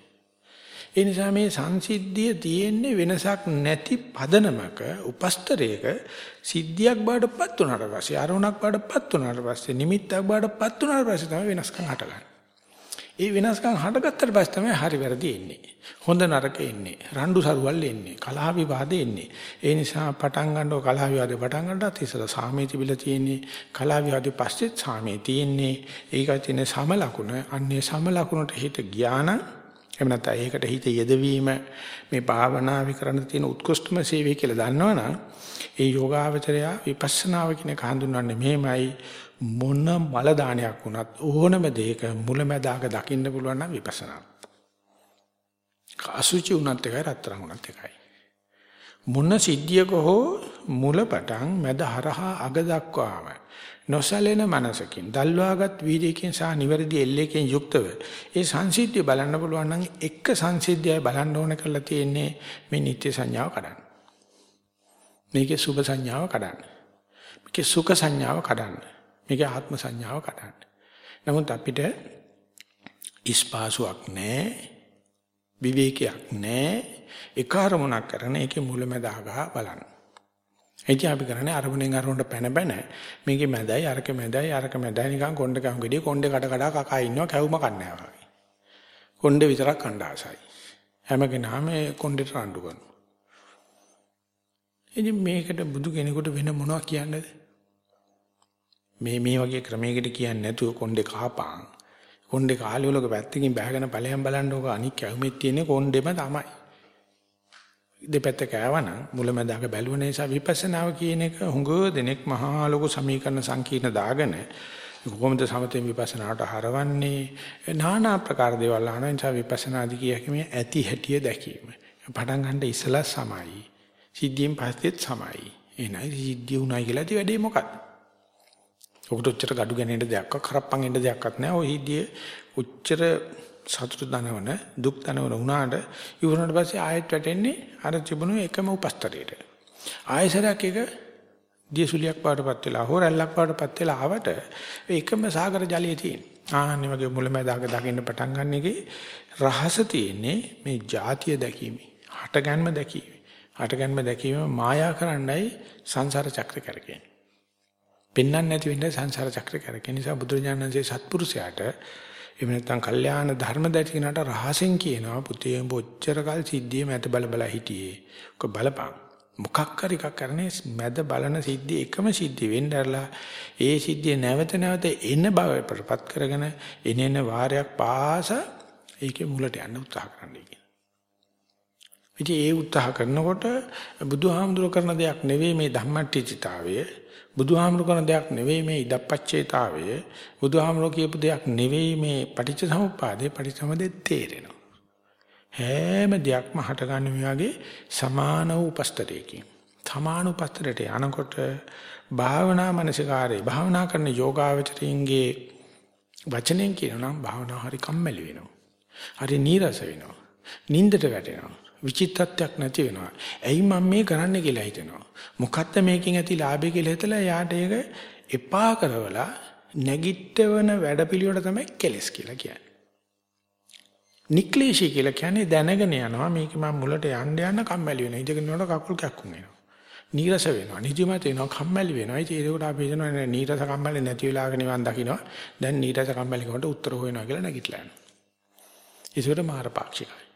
ඒ නිසා මේ සංසිද්ධිය තියෙන්නේ වෙනසක් නැති පදනමක උපස්තරයක සිද්ධියක් බාටපත් උනාට පස්සේ අරමුණක් බාටපත් උනාට පස්සේ නිමිත්තක් බාටපත් උනාට පස්සේ තමයි වෙනස්කම් හටගන්නේ. ඒ වෙනස්කම් හටගත්තට පස්සේ තමයි හරි වැරදි එන්නේ. හොඳ නරක එන්නේ. රණ්ඩු සරුවල් එන්නේ. කලහ විවාද එන්නේ. ඒ නිසා පටන් ගන්නව කලහ විවාද පටන් ගන්නත් ඉස්සලා සාමයේ තිබිලා තියෙන්නේ. කලහ විවාද පස්සෙත් සාමයේ තියෙන්නේ. ඒක තියෙන සම ලකුණ. අන්නේ සම ලකුණට හිත ගියාන එහෙම නැත්නම් ඒකට හිත යෙදවීම මේ භාවනාවි කරන්න තියෙන උත්කෘෂ්ඨම සේවය කියලා දන්නවනම් ඒ යෝගාවචරය විපස්සනාව කියන එක හඳුන්වන්නේ මෙහෙමයි මොන මල දානයක් වුණත් ඕනම දෙයක මුලැමැදාක දකින්න පුළුවන් නම් විපස්සනා. අසුචි වුණත් එකයි රත්තරන් වුණත් එකයි. මොන සිද්ධියක හෝ මුලපටන් මැද හරහා අග දක්වාම නොසලෙන මනසකින් දල්වාගත් වීර්යයෙන් සහ නිවැරදි එල්ලේකින් යුක්තව ඒ සංසිද්ධිය බලන්න පුළුවන් නම් එක සංසිද්ධියයි බලන්න ඕන කරලා තියෙන්නේ මේ නිත්‍ය සංඥාව කඩන්න. මේකේ සුභ සංඥාව කඩන්න. මේකේ සුඛ සංඥාව කඩන්න. මේකේ ආත්ම සංඥාව කඩන්න. නමුත් අපිට ඉස්පාසුවක් නැහැ. විවේකයක් නැහැ. එක අරමුණක් කරන එකේ මුලැමැදාගා බලන්න. එයි අපි කරන්නේ අරමුණෙන් අරමුණට පැන පැන මේකේ මැදයි අරක මැදයි අරක මැදයි නිකන් කොණ්ඩ කම් ගෙඩිය කොණ්ඩේ කඩ කඩ කකා ඉන්නවා කැවුම කන්නේ වගේ. කොණ්ඩේ විතරක් කණ්ඩ ආසයි. හැම කෙනාම කොණ්ඩේට රණ්ඩු කරනවා. ඉතින් මේකට බුදු කෙනෙකුට වෙන මොනවද කියන්නේද? මේ මේ වගේ ක්‍රමයකට කියන්නේ නැතුව කොණ්ඩේ කාපාන්. කොණ්ඩේ කාලේ වලක පැත්තකින් බහගෙන ඵලයන් බලන්නකො අනික් කැවුමෙත් තියෙන්නේ කොණ්ඩෙම තමයි. දෙපැත්ත කෑවනම් මුලැමැදාක බැලුව නිසා විපස්සනාව කියන එක හුඟ දෙනෙක් මහා ලොකු සමීකරණ සංකීර්ණ දාගෙන කොහොමද සමතෙන් විපස්සනාට හරවන්නේ নানা ආකාර දේවල් අහන නිසා විපස්සනාදි කියන්නේ ඇති හැටිය දැකීම. පටන් ගන්න ඉස්සලා සමයි. සිද්ධියෙන් පස්සෙත් සමයි. එනයි සිද්ධිය උනායි කියලා ඉතින් වැඩේ මොකක්ද? ඔකට උච්චර gadu ගැනීම දෙයක් කරප්පන් එන්න දෙයක්වත් නැහැ. ඔය හිද්දිය උච්චර සතුට දනවන දුක් දනවන වුණාට ඉවරනට පස්සේ ආයෙත් වැටෙන්නේ අර තිබුණු එකම උපස්තරයට. ආයෙසරක් එක දියසුලියක් පාටපත් වෙලා හෝ රැල්ලක් පාටපත් වෙලා ආවට ඒකම සාගර ජලයේ තියෙන. ආන්නේ වගේ මුලමැදාක දකින්න පටන් ගන්න එකේ රහස තියෙන්නේ මේ જાතිය දැකීමේ. හටගන්ම දැකීමේ. හටගන්ම දැකීම මායා කරන්නයි සංසාර චක්‍ර කරකෙන්නේ. පෙන්වන්න නැති වෙන්නේ සංසාර චක්‍ර කරකෙන නිසා බුදුරජාණන්සේ සත්පුරුෂයාට එහෙම නැත්නම් කල්යාණ ධර්ම දැටිනට රහසෙන් කියනවා පුතේ උඹ ඔච්චර කල් සිද්ධිය මැද බල බල හිටියේ. ඔක බලපං. මොකක් හරි එකක් කරන්නේ මැද බලන සිද්ධිය එකම සිද්ධිය වෙන්නදලා ඒ සිද්ධිය නැවත නැවත එන බවපත් කරගෙන එනේන වාරයක් පාස ඒකේ මුලට යන්න උත්සාහ කරන්නයි කියන්නේ. ඉතින් ඒ උත්සාහ කරනකොට බුදුහාමුදුර කරන දෙයක් නෙවෙයි මේ ධම්මටිචිතාවය බුදුහාමුදුර කරන දෙයක් නෙවෙයි මේ ඉදප්පච්චේතාවය බුදුහාමුදුර කියපු දෙයක් නෙවෙයි මේ පටිච්චසමුප්පාදේ පටිච්චසමුදේ තේරෙනවා. හැම දෙයක්ම හටගන්නේ මේ වගේ සමාන උපස්තරයකින්. සමාන උපස්තරයට යනකොට භාවනා මනසිකාරේ භාවනා කරන යෝගාවචරින්ගේ වචනෙන් කියනවා නම් භාවනාව හරි කම්මැලි වෙනවා. හරි නීරස වෙනවා. නින්දට වැටෙනවා. විචිත්තත්වයක් නැති වෙනවා. ඇයි මම මේ කරන්න කියලා හිතෙනවා. මොකද්ද මේකෙන් ඇති ලාභය කියලා හිතලා යාට ඒක එපා කරවලා නැගිටවන වැඩපිළිවෙල තමයි කෙලස් කියලා කියන්නේ. නික්ලේශී කියලා කියන්නේ දැනගෙන යනවා මේක මම මුලට යන්න යන්න කම්මැලි වෙනවා. ඉඳගෙන යනකොට කකුල් කැක්කුම් වෙනවා. නීරස වෙනවා. නිදිමත වෙනවා. කම්මැලි වෙනවා. ඉතින් ඒකට අපි හිතනවා නීරස කම්මැලි නැති වෙලාවක නිවන් දකින්නවා. දැන් නීරස කම්මැලි කොට උත්තර හොයනවා කියලා නැගිටලා යනවා. ඒසොට මාරපාක්ෂිකයි.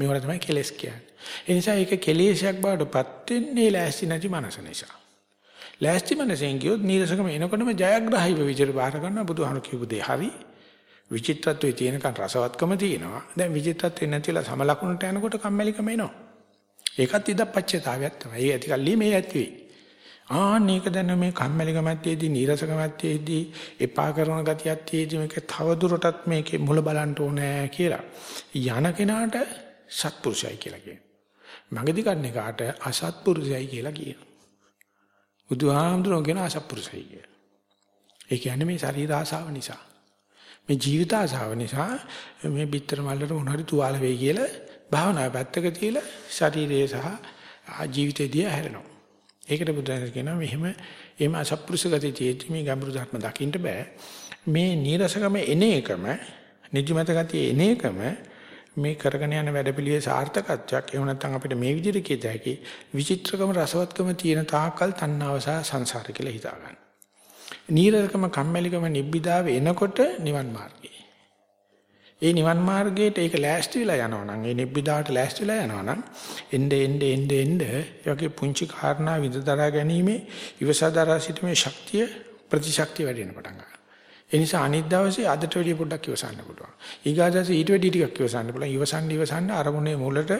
මේවට තමයි කෙලස් කියන්නේ. ඒ නිසා ඒක කෙලෙසයක් බවටපත් වෙන්නේ ලෑස්ති නැති මනස නිසා. ලෑස්ති මනසෙන් ගියොත් නීරසකම එනකොටම ජයග්‍රහීව විචාර බාර ගන්න බුදුහාමුදුරු කියපු දේ හරි. විචිත්‍රත්වයේ තියෙනකන් රසවත්කම තියෙනවා. දැන් විචිත්‍රත්වේ නැතිලා සම ලකුණට යනකොට කම්මැලිකම එනවා. ඒකත් ඉදප්පච්චේතාවයක් තමයි. ඒ ඇති කල්ලි මේ ඇති වෙයි. ආන්න ඒක දැන මේ කම්මැලිකමත් තියේදී නීරසකමත් තියේදී එපා කරන ගතියත් තියේදී මේක තව දුරටත් මේකේ මුල බලන්න ඕනේ කියලා යන කෙනාට සත්පුරුෂයයි කියලා කියනවා. මගදී කන්නේ කාට අසත්පුරුෂයයි කියලා කියනවා. බුදුහාමුදුරුවෝ කියන අසත්පුරුෂයයි කියලා. ඒ කියන්නේ මේ ශරීර ආසාව නිසා. මේ ජීවිත ආසාව නිසා මේ bitter මල්ලට මොන හරි තුවාල වෙයි කියලා භාවනාව පැත්තක තියලා ශරීරය සහ ජීවිතයේදී හැරෙනවා. ඒකට බුදුහාමුදුරුවෝ කියනවා මෙහෙම එහෙම අසත්පුරුෂ ගතිය තියෙද්දි මේ ගැඹුරු ධර්ම දකින්න බෑ. මේ නීරසකම එන එකම නිදිමත ගතිය එන එකම මේ කරගෙන යන වැඩපිළිවෙල සාර්ථකත්වයක් එහෙම නැත්නම් අපිට මේ විදිහට කියත හැකි විචිත්‍රකම රසවත්කම තියෙන තාක්කල් තණ්හාව සහ සංසාර කියලා හිතා ගන්න. නීරකම කම්මැලිකම නිබ්බිදාව එනකොට නිවන් මාර්ගය. ඒ නිවන් මාර්ගයට ඒක ලෑස්ති වෙලා යනවා නම් ඒ නිබ්බිදාවට ලෑස්ති වෙලා යනවා නම් එnde ende ende ende යකේ පුංචි කාරණා විදතරා ගැනීම ඉවසදරා සිටීමේ ශක්තිය ප්‍රතිශක්තිය වැඩි වෙන පටන් ගන්නවා. ඒ නිසා අනිත් දවසේ අදට වැඩිය පොඩ්ඩක් ඉවසන්න පුළුවන්. ඊගාදසේ ඊට වැඩිය ටිකක් ඉවසන්න පුළුවන්. ඉවසන්න ඉවසන්න අරමුණේ මුලට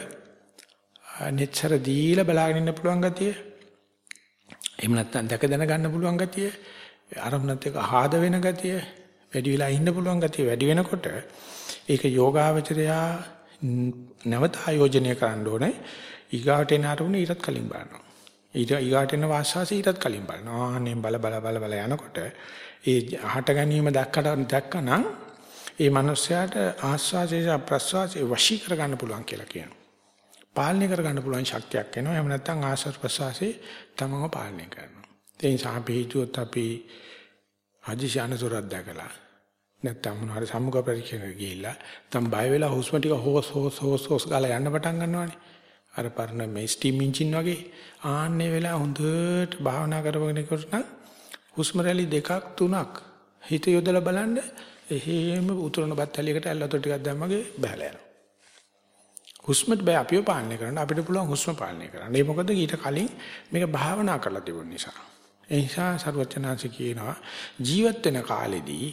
netතර දීලා බලාගෙන ඉන්න පුළුවන් ගතිය. එහෙම නැත්නම් දැක දැන ගන්න පුළුවන් ගතිය. අරමුණත් එක්ක ආහද වෙන ගතිය. වැඩි වෙලා ඉන්න පුළුවන් ගතිය වැඩි වෙනකොට ඒක යෝගාවචරයා නැවත ආයෝජනය කරන්න ඕනේ. ඊගාට එන අරමුණ ඊටත් කලින් බලනවා. ඊට ඊගාට එන වාස්වාසය ඊටත් කලින් බලනවා. ආන්නේ බල බල බල බල යනකොට ඒ හට ගැනීම දැක්කට දැක්කනම් ඒ මනුස්සයාට ආස්වාසයේ ප්‍රස්වාසයේ වශී කර ගන්න පුළුවන් කියලා කියනවා. පාලනය කර ගන්න පුළුවන් ශක්තියක් එනවා. එහෙම නැත්නම් ආස්වාද ප්‍රස්වාසයේ තමම පාලනය කරනවා. ඒ නිසා අපි හිතුවොත් අපි හදිසියනසොරක් දැකලා නැත්නම් මොනවාරි සම්මුඛ පරීක්ෂණයකට ගිහිල්ලා තම බය වෙලා හුස්ම ටික හොස් හොස් හොස් හොස් ගාලා යන්න පටන් ගන්නවානේ. අර පරණ මේ ස්ටීම් එන්ජින් වගේ ආන්නේ වෙලා හොඳට භාවනා කරගෙන ඉන්නකොට නම් හුස්ම රැලි දෙකක් තුනක් හිත යොදලා බලන්න එහෙම උතුරන බත් ඇලියකට ඇල්ලතො ටිකක් දැම්මගේ බහලා යනවා. හුස්මත් බය අපිව පාලනය කරන්න අපිට පුළුවන් හුස්ම පාලනය කරන්න. ඒ මොකද ඊට කලින් මේක භාවනා කරලා තිබුණ නිසා. ඒ නිසා සර්වචනාංශ කියනවා ජීවත් වෙන කාලෙදී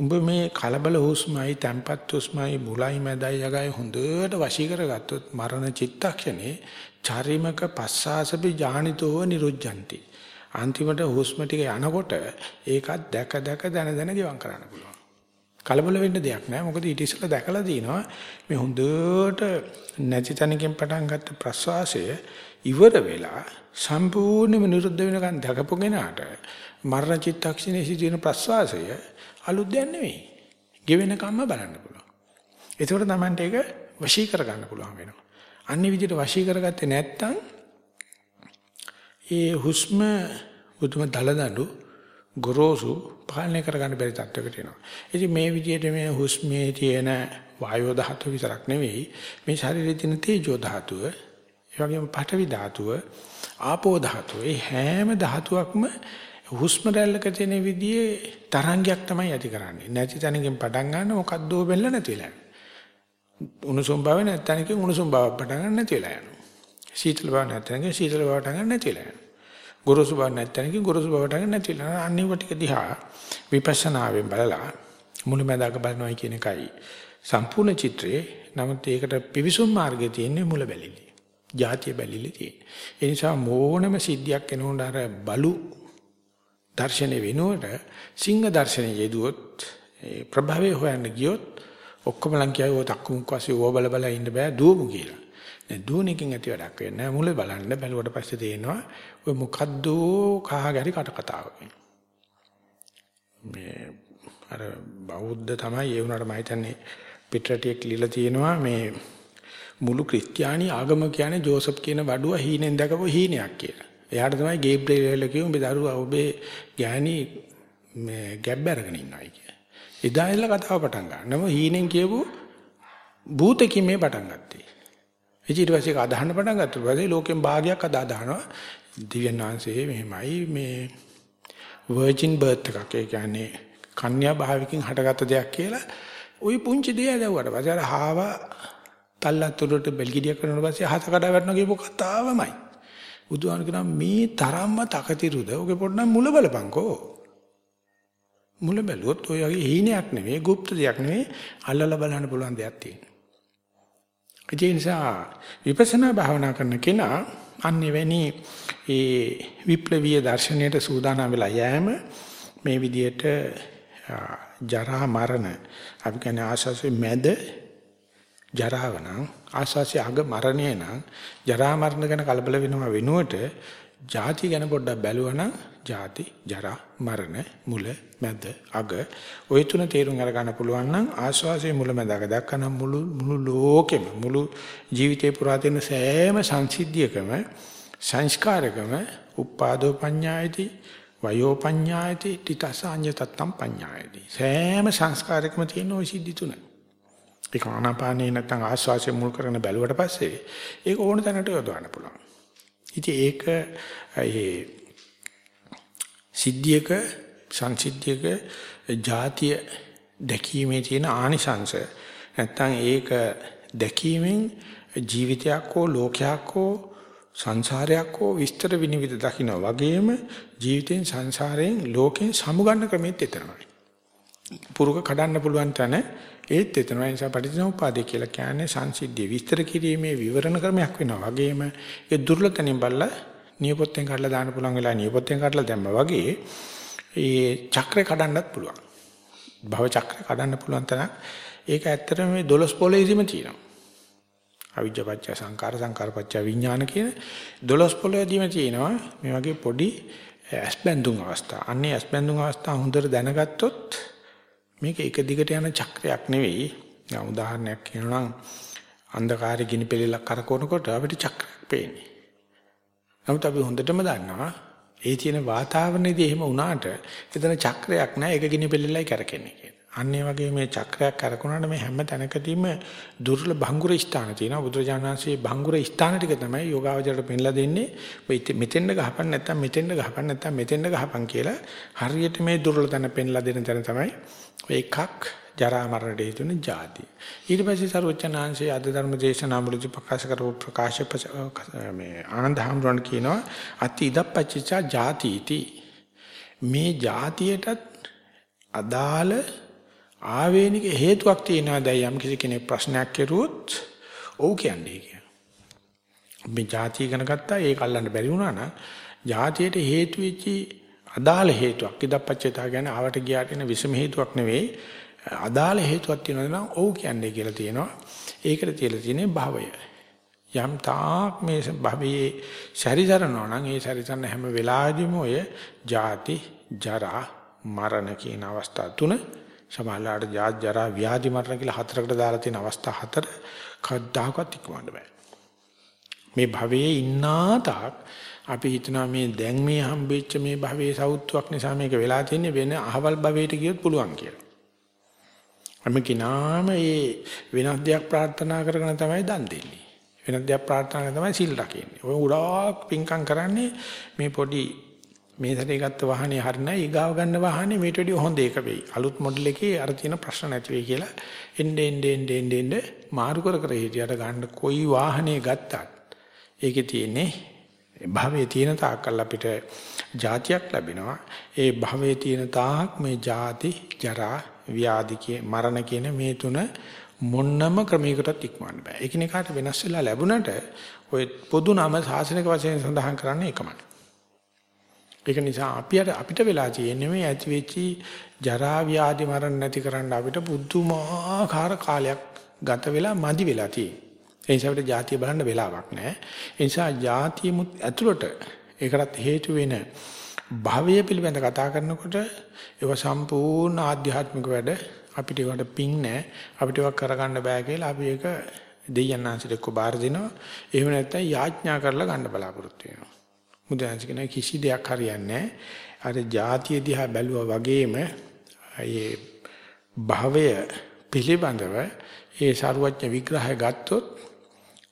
උඹ මේ කලබල හුස්මයි තැම්පත් හුස්මයි මුලයි මැදයි යගයි හොඳට වශී කරගත්තොත් මරණ චිත්තක්ෂණේ චරිමක පස්සාසපි ඥානිතෝ නිරුද්ධಂತಿ අන්තිමට හුස්ම ටික යනකොට ඒකත් දැක දැක දන දන ගිවම් කරන්න පුළුවන් කලබල වෙන්න දෙයක් නැහැ මොකද ඊට ඉස්සෙල්ලා දැකලා දිනවා මේ හොඳට නැති තැනකින් පටන් ගත්ත ප්‍රසවාසය ඉවර වෙලා සම්පූර්ණයෙන්ම නිරුද්ධ වෙනකන් දැකපු කෙනාට මරණ චිත්තක්ෂණයේ සිදුවෙන ප්‍රස්වාසය අලුත් දෙයක් නෙවෙයි. ගෙවෙන කම්ම බලන්න පුළුවන්. ඒකෝට Tamante ඒක වශී කර ගන්න පුළුවන් වෙනවා. අන්නේ විදිහට වශී කරගත්තේ නැත්නම් ඒ හුස්ම බුදුම දලදඬු ගොරෝසු පාලනය කරගන්න බැරි තත්ත්වයකට එනවා. ඉතින් මේ විදිහට මේ හුස්මේ තියෙන වායෝ ධාතුව විතරක් නෙවෙයි මේ ශරීරයේ තියෙන තේජෝ ධාතුව ඒ වගේම පඨවි ධාතුව, ආපෝ ධාතුව, මේ හැම ධාතුවක්ම හුස්ම රැල්ලක තියෙන විදිහේ තරංගයක් තමයි ඇති කරන්නේ. නැති තැනකින් පටන් ගන්න මොකද්දෝ වෙන්න නැති වෙලා යනවා. උණුසුම් බව නැත්නම් උණුසුම් බවක් පටන් ගන්න නැති වෙලා යනවා. සීතල බව නැත්නම් සීතල බවට ගන්න නැති වෙලා යනවා. ගොරෝසු බව නැත්නම් ගොරෝසු බවට ගන්න නැති වෙලා යනවා. අනිව ටික දිහා විපස්සනාවෙන් බලලා මුලැමැදාක බලනවා කියන එකයි සම්පූර්ණ චිත්‍රයේ නමුත් ඒකට පිවිසුම් මාර්ගයේ තියෙන්නේ මුල බැලිලි. ಜಾතිය බැලිලි තියෙන. ඒ නිසා මොනම සිද්ධියක් එනකොට අර බලු දර්ශන වෙනුවට සිංහ දර්ශනය යෙදුවොත් ඒ ප්‍රභවය හොයන්න ගියොත් ඔක්කොම ලං කියයි ඔය තක්කුමුක් වශයෙන් ඕව බල බල ඉන්න බෑ දුවමු කියලා. දැන් දුවණකින් ඇති වැඩක් වෙන්නේ නැහැ. මුල බලන්න බැලුවට පස්සේ තේනවා ඔය මොකද්ද කහගරි කට කතාවක්. මේ අර බෞද්ධ තමයි ඒ වුණාට මම හිතන්නේ පිටරටියක් ලියලා තියෙනවා මේ මුළු ක්‍රිස්තියානි ආගම කියන්නේ ජෝසප් කියන වඩුව හීනෙන් දැකපු හීනයක් කියලා. එයාට තමයි ගේබ්‍රියෙල් කිව්ව උඹේ දරුවා ඔබේ ගෑණි මේ ගැබ් අරගෙන ඉන්නවයි කියලා. එදා ඉල්ල කතාව පටන් ගන්නම හීනෙන් කියපු භූතකින් මේ පටන් ගත්තේ. ඊට පස්සේ අදහන්න පටන් ගත්තා. ඊපස්සේ ලෝකෙන් භාගයක් අදා දානවා. දිව්‍යන් වහන්සේ මෙහෙමයි මේ වර්ජින් බර්ත් එකක්. ඒ කියන්නේ කන්‍යා භාවිකින් හටගත්ත දෙයක් කියලා ওই පුංචි දෙය දැව්වට පස්සේ අර හාවා තල්ලත් උඩට බෙල්ගිඩිය කරනකොට පස්සේ හත කඩා වැටෙනවා කියපු කතාවමයි. බුදුහාම කියනවා මේ තරම්ම තකතිරුද ඔගේ පොඩ්ඩක් මුල බලපංකෝ. මුල බැලුවොත් ඔය වගේ හීනයක් නෙවෙයි, গুপ্ত දෙයක් නෙවෙයි, අල්ලලා බලන්න පුළුවන් දෙයක් තියෙනවා. ඒ නිසා විපස්සනා භාවනා කරන කෙනා අන්නේ වෙනි ඒ විප්ලවීය දර්ශනයට සූදානම් වෙලා යෑම මේ විදිහට ජරා මරණ. අපි කියන්නේ ආශාසෙ මැද ජරාව නම් ආශාසිය අග මරණය නම් ජරා මරණ ගැන කලබල වෙනවා වෙනුවට ಜಾති ගැන පොඩ්ඩක් බැලුවනම් ජාති, ජරා, මරණ, මුල, මැද, අග. ඔය තුන තේරුම් අරගන්න පුළුවන් නම් ආස්වාසේ මුල මැද අග දක්කන මුළු මුළු ලෝකෙම මුළු ජීවිතේ පුරා තියෙන සෑම සංසිද්ධියකම සංස්කාරකම උපාදෝ පඤ්ඤායති වයෝ පඤ්ඤායති තිතසාඤ්ඤ තත්තම් පඤ්ඤායති. සෑම සංස්කාරකම තියෙන ওই සිද්ධි තුන. ඒක ආනාපානේ නැත්නම් ආස්වාසේ මුල් කරගෙන බැලුවට පස්සේ ඒක ඕන තැනට යොදවන්න පුළුවන්. ඉතින් ඒක ඒ සිද්ධියක සංසිද්ධියක ಜಾතිය දැකීමේ තියෙන ආනිසංශ නැත්නම් ඒක දැකීමෙන් ජීවිතයක් හෝ ලෝකයක් හෝ සංසාරයක් හෝ විස්තර විනිවිද දකින්න වගේම ජීවිතෙන් සංසාරයෙන් ලෝකෙන් සමුගන්න ක්‍රමෙත් එතරම්යි. පුරුක කඩන්න පුළුවන් තැන ඒත් එතන ඒ නිසා පටිච්චසමුප්පාදේ කියලා කියන්නේ සංසිද්ධිය විස්තර කිරීමේ විවරණ ක්‍රමයක් වෙනවා. වගේම ඒ දුර්ලභතනින් බලලා නියපොත්තෙන් කඩලා දාන්න පුළුවන් වෙලා නියපොත්තෙන් කඩලා දැම්මා වගේ ඒ චක්‍රේ කඩන්නත් පුළුවන්. භව චක්‍රේ කඩන්න පුළුවන් තරම් ඒක ඇත්තටම මේ 12 පොළේසිම තියෙනවා. අවිජ්ජපච්ච සංකාර සංකාරපච්ච විඥාන කියන 12 පොළොවේදීම තියෙනවා මේ වගේ පොඩි ඇස්බැඳුම් අවස්ථා. අන්නේ ඇස්බැඳුම් අවස්ථා හොඳට දැනගත්තොත් මේක එක දිගට යන චක්‍රයක් නෙවෙයි. දැන් උදාහරණයක් කියනවා නම් අන්ධකාරයේ ගිනි පෙළෙලක් කරකවනකොට අපිට චක්‍රයක් පේන්නේ. නමුත් අපි හොඳටම දන්නවා ඒ තියෙන වාතාවරණයේදී එහෙම වුණාට එතන චක්‍රයක් නැහැ ඒක ගිනි පෙළෙලයි කරකෙන්නේ කියලා. අන්න ඒ වගේ මේ චක්‍රයක් කරකුණාට මේ හැම තැනකදීම දුර්ල භංගුර ස්ථාන තියෙනවා. බුදුරජාණන් වහන්සේ භංගුර ස්ථාන ටික තමයි යෝගාවචරයට පෙන්ලා දෙන්නේ. ඔය මෙතෙන්ද ගහපන් නැත්නම් මෙතෙන්ද ගහපන් නැත්නම් මෙතෙන්ද ගහපන් කියලා හරියට මේ දුර්ල තැන පෙන්ලා දෙන තැන තමයි ඔය එකක් ජරා මරණයට හේතු වෙන ජාතිය. ඊට පස්සේ සරුවචනාංශයේ අද ධර්ම දේශනා මුලදී ප්‍රකාශ කරපු ප්‍රකාශ මේ ආනන්ද හැමරණ කියනවා අති ඉදප්පච්චා ජාතිති. මේ ජාතියටත් අදාළ ආවේනික හේතුවක් තියෙනවා දැයි යම් කිසි කෙනෙක් ප්‍රශ්නයක් කෙරුවොත් ඔව් කියන්නේ කියලා. මේ ಜಾති ඉගෙන ගත්තා ඒක අල්ලන්න බැරි වුණා නම් ಜಾතියට හේතු වෙච්චි අදාළ හේතුවක් ඉදප්පච්චේතා කියන්නේ ආවට ගියාට එන විසම හේතුවක් නෙවෙයි අදාළ හේතුවක් තියෙනවා නම් ඔව් කියන්නේ කියලා තියෙනවා. ඒකට තියලා තියෙන්නේ භවය. යම් තාක් මේ භවයේ ශරීරනවා නම් ඒ ශරීරන හැම වෙලාවෙදිම ඔය ජාති ජරා මරණ කියන අවස්ථා තුන සමාලාට ජාත් ජරා ව්‍යාධි මරණ කියලා හතරකට දාලා තියෙන අවස්ථා හතර කවදාකවත් ඉක්මවන්න බෑ. මේ භවයේ ඉන්නා තාක් අපි හිතනවා මේ දැන් මේ හම්බෙච්ච මේ භවයේ සෞත්වයක් නිසා මේක වෙලා තියෙන්නේ වෙන අහවල් භවයට ගියොත් පුළුවන් කියලා. හැම කිනාම මේ වෙනස් දෙයක් ප්‍රාර්ථනා කරගෙන තමයි දන් දෙන්නේ. වෙනස් දෙයක් ප්‍රාර්ථනා කරගෙන තමයි සිල් රකින්නේ. ඔය උඩාක් පිංකම් කරන්නේ මේ පොඩි මේ සැරේ ගත්ත වාහනේ හරිනයි ඊගාව ගන්න වාහනේ මේට වඩා හොඳ එක වෙයි. අලුත් මොඩල් එකේ අර තියෙන ප්‍රශ්න නැති වෙයි කියලා එන්නේ එන්නේ එන්නේ එන්නේ මාරු කර කර හිටියට ගන්න කොයි වාහනේ ගත්තත් ඒකේ තියෙන්නේ භවයේ තියෙන තාක්කල් අපිට જાතියක් ලැබෙනවා. ඒ භවයේ තියෙන තාක් මේ ಜಾති ජරා ව්‍යාධි කිය මරණ කියන මේ තුන මොන්නම ක්‍රමයකටත් ඉක්මවන්න බෑ. එකිනෙකාට වෙනස් වෙලා ලැබුණට ඔය පොදු නම සාසනික වශයෙන් සඳහන් කරන්නේ එකමයි. ඒක නිසා අපි අපිට වෙලා තියෙන්නේ මේ ඇති වෙච්චි ජරා ව්‍යාධි මරණ නැති කරන්න අපිට පුදුමාකාර කාලයක් ගත වෙලා මදි වෙලා තියෙන්නේ. ඒ නිසා අපිට ಜಾතිය බලන්න වෙලාවක් නැහැ. ඒ නිසා ಜಾතියමුත් ඇතුළට ඒකට හේතු වෙන භවය පිළිබඳ කතා කරනකොට ඒක සම්පූර්ණ ආධ්‍යාත්මික වැඩ අපිට ඒකට පිං නැහැ අපිට ඒක කරගන්න බෑ කියලා අපි ඒක දෙයයන්ාන්සට එක්ක බාර දෙනවා. එහෙම නැත්නම් යාඥා කරලා ගන්න බලාපොරොත්තු වෙනවා. මුදයන්ස කියන කිසි දෙයක් හරියන්නේ අර ಜಾතිය දිහා බැලුවා වගේම ඒ භවය පිළිබඳව ඒ ਸਰුවඥ විග්‍රහය ගත්තොත්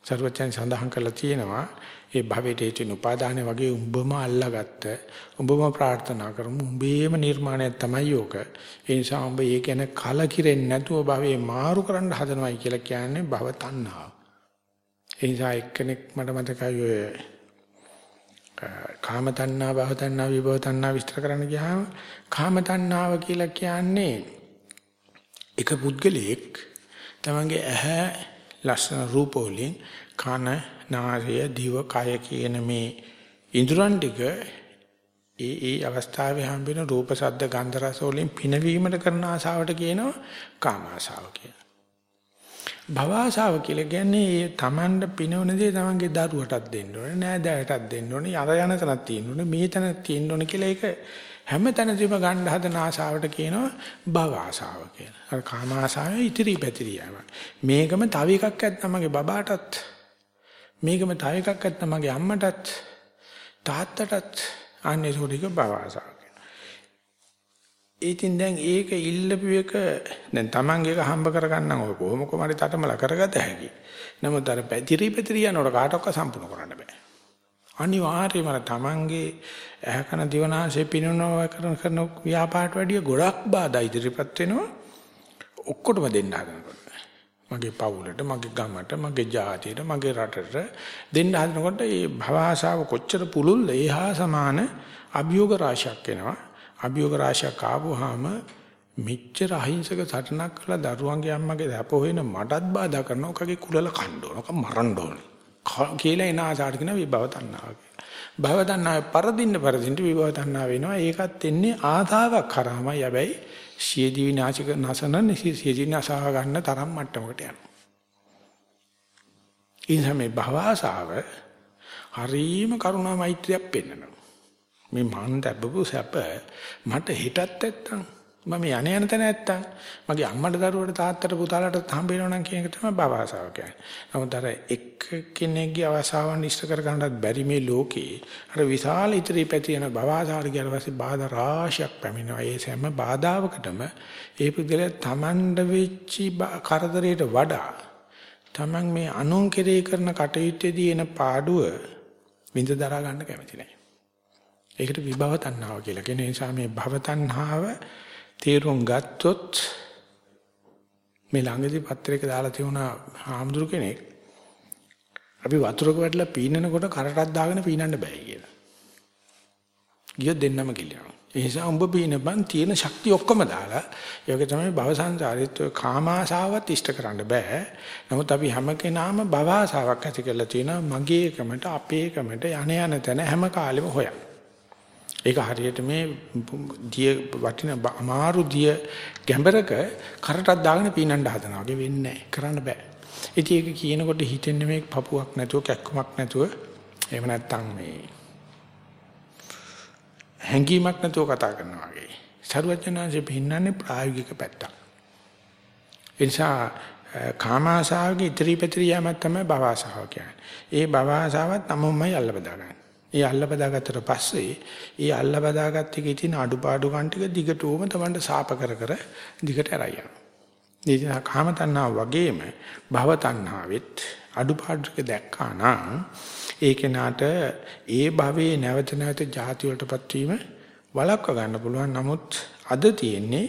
ਸਰුවඥයන් සඳහන් කරලා තියෙනවා ඒ භවයට හේතු වෙන උපාදානය වගේ උඹම අල්ලාගත්ත උඹම ප්‍රාර්ථනා කරමු උඹේම නිර්මාණයක් තමයි යෝක ඒ නිසා උඹ ඒක ගැන කලකිරෙන්නේ නැතුව භවයේ මාරු කරන්න හදනවයි කියලා කියන්නේ භව තණ්හාව. ඒ නිසා එක්කෙනෙක් මට මතකයි ඔය කාම තණ්හා භව තණ්හා විභව තණ්හා විස්තර කරන්න ගියාම කාම තණ්හාව කියලා කියන්නේ එක පුද්ගලයෙක් තමන්ගේ ඇහැ ලස්සන රූප වලින් කන නාසය දිව කය කියන මේ ඉන්ද්‍රයන් ටික ඒ ඒ අවස්ථාවේ හම්බෙන රූප ශබ්ද ගන්ධ රස වලින් පිනවීමට කරන ආසාවට කියනවා කාම ආසාව කියලා. භව ආසාව කියලා කියන්නේ තමන්ට පිනවන දේ තමන්ගේ දරුවටත් දෙන්න ඕනේ නෑදෑයටත් දෙන්න ඕනේ අර යන තැනක් තියෙන්න ඕනේ මේ තැනක් තියෙන්න ඕනේ කියලා ඒක හැම තැනදීම ගන්න හදන ආසාවට කියනවා භව ආසාව කියලා. අර කාම ආසාවේ ඉතිරි පැතිරියම. මේකම තව එකක් ඇත්නම් මගේ බබාටත් මේකම තව එකක් නැත්නම් මගේ අම්මටත් තාත්තටත් අන්නේ සෝදික භව ආසාව ඉතින් දැන් ඒක ඉල්ලපු එක දැන් Tamange එක හම්බ කරගන්නම් ඔය කොහොම කොහමරි තටමල කරගත හැකි. නමුත් අර පැතිරි පැතිරි යනකොට කාටවත් සම්පූර්ණ කරන්න බෑ. අනිවාර්යයෙන්ම Tamange ඇහ කන දිවනාශය පිනනවා කරන කරන ව්‍යාපාරට වැඩිය ගොඩක් බාධා ඉදිරිපත් වෙනවා. ඔක්කොටම දෙන්න හදනකොට. මගේ පවුලට, මගේ ගමට, මගේ ජාතියට, මගේ රටට දෙන්න හදනකොට මේ භවආශාව කොච්චර පුළුල්ද ඒහා සමාන අභියෝග රාශියක් එනවා. අභියෝග රාශියක් ආවොහම මෙච්චර අහිංසක සටනක් කළා දරුවන්ගේ අම්මගේ දැප හොයන මටත් බාධා කරනවා. ඔකගේ කුලල කන්න ඕන. ඔක මරන්න ඕනේ. කියලා එන ආසාවට කියන විභව තණ්හාව කියලා. භව තණ්හාව පරදින්න පරදින්න විභව තණ්හාව වෙනවා. ඒකත් එන්නේ ආතාවක් කරාමයි. හැබැයි සියදී විනාශක නැසන සියදී නැසව ගන්න තරම් මට්ටමකට යනවා. ඉතින් මේ භවආසාව හරීම කරුණා මෛත්‍රියක් පෙන්වනවා. මේ මන් දැබ්බපු සැප මට හිතත් නැත්තම් මම යණ යන තැන නැත්තම් මගේ අම්මට දරුවට තාත්තට පුතාලට හම්බ වෙනවා නම් කියන එක තමයි භවආසාව කියන්නේ. නමුත් අර එක් කෙනෙක්ගේ අවසාවන් ඉෂ්ට කර ගන්නත් බැරි මේ ලෝකේ අර විශාල ඉදිරි පැති යන භවආසාවට ගියාට පස්සේ බාධා රාශියක් පැමිණෙනවා. ඒ සෑම බාධාවකටම ඒ පුද්ගලයා Tamand වෙච්චි කරදරයට වඩා Taman මේ අනුන් කෙරේ කරන කටයුත්තේදී එන පාඩුව විඳ දරා ගන්න කැමති නැහැ. ඒකට විභව තණ්හාව කියලා කියන නිසා මේ භව තණ්හාව තේරුම් ගත්තොත් මේ ළඟදී පත්‍රයක දාලා තියුණා හාමුදුරු කෙනෙක් අපි වතුරක වැටලා පීනනකොට කරටක් දාගෙන පීනන්න බෑ කියලා. ගියොත් දෙන්නම කිලිනවා. ඒ නිසා උඹ පීනපන් තියෙන ශක්තිය ඔක්කොම දාලා ඒක තමයි භව සංසාරෙත් ඔය කාමාශාවත් ඉෂ්ට කරන්න බෑ. නමුත් අපි හැම කෙනාම භවආශාවක් ඇති කරලා තියෙනවා මගේ එකමට අපේ එකමට යණ යන තැන හැම කාලෙම හොයන. ඒක හරියට මේ දිය වටින අමාරු දිය ගැඹරක කරටක් දාගෙන පීනන්න හදනවා වගේ වෙන්නේ නැහැ. කරන්න බෑ. ඉතින් ඒක කියනකොට හිතෙන්නේ මේ පපුවක් නැතුව කැක්කමක් නැතුව එහෙම නැත්තම් මේ හැංගීමක් නැතුව කතා කරනවා වගේ. සරුවචනාංශෙ පින්නන්නේ ප්‍රායෝගික පැත්තක්. ඒ නිසා කාමාශාවගේ ඉතිරි පැතිරි යෑමක් තමයි භවආශාව කියන්නේ. ඒ භවආශාවත් තමොම්මයි අල්ල බදාගන්නේ. ඒ අල්ලබදාගත්තට පස්සේ ඒ අල්ලබදාගත් එකේ තියෙන අඩුපාඩු කන් ටික දිගටම තමන්ට සාප කර කර දිගට ඇරය යනවා. ඒ නිසා කාම තණ්හාව වගේම භව තණ්හාවෙත් අඩුපාඩු ටික දැක්කා නම් ඒ කෙනාට ඒ භවයේ නැවත නැවත ජාති වලටපත් වීම වළක්ව ගන්න පුළුවන්. නමුත් අද තියෙන්නේ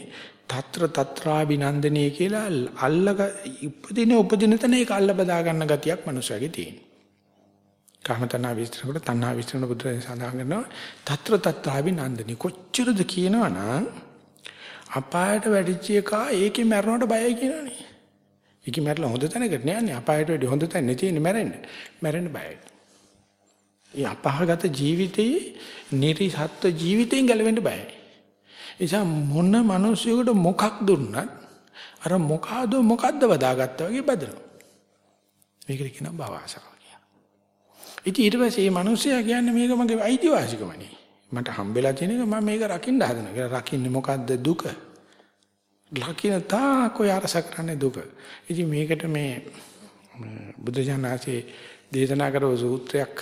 తත්‍ර తත්‍රාබිනන්දනේ කියලා අල්ලක උපදින උපදින තැන ඒක අල්ලබදා ගන්න ගතියක් මනුස්සයගේ තියෙනවා. කාම තණ්හා විස්තරකට තණ්හා විස්තරන බුදුරජාණන් සඳහන් කරනවා తත්‍ර తත්‍රාවි නන්දනි කොච්චරද කියනවනම් අපායට වැඩිච්ච එකා ඒකේ මැරෙනවට බයයි කියනවනේ. ඒකේ මැරලා හොඳ තැනකට නෑනේ අපායට වැඩි හොඳ තැන නෙතිනේ මැරෙන්න. මැරෙන්න බයයි. ඒ අපහාගත ජීවිතයේ නිර්සත්ත්ව ජීවිතයෙන් ගැලවෙන්න බයයි. එසා මොන මිනිසියෙකුට මොකක් දුන්නත් අර මොකාද මොකද්ද වදාගත්තා වගේ බදලා. මේකට කියනවා භව ආශාව. ඉතින් ඊට පස්සේ මේ මිනිසයා කියන්නේ මේක මගේ අයිතිවාසිකමනේ. මට හම්බෙලා තියෙන එක මම මේක රකින්න හදනවා. කියලා රකින්නේ මොකද්ද දුක? ලකින තා කොයි අරස කරන්නේ දුක. ඉතින් මේකට මේ බුද්ධ ජානනාසේ දේශනා කරව සූත්‍රයක්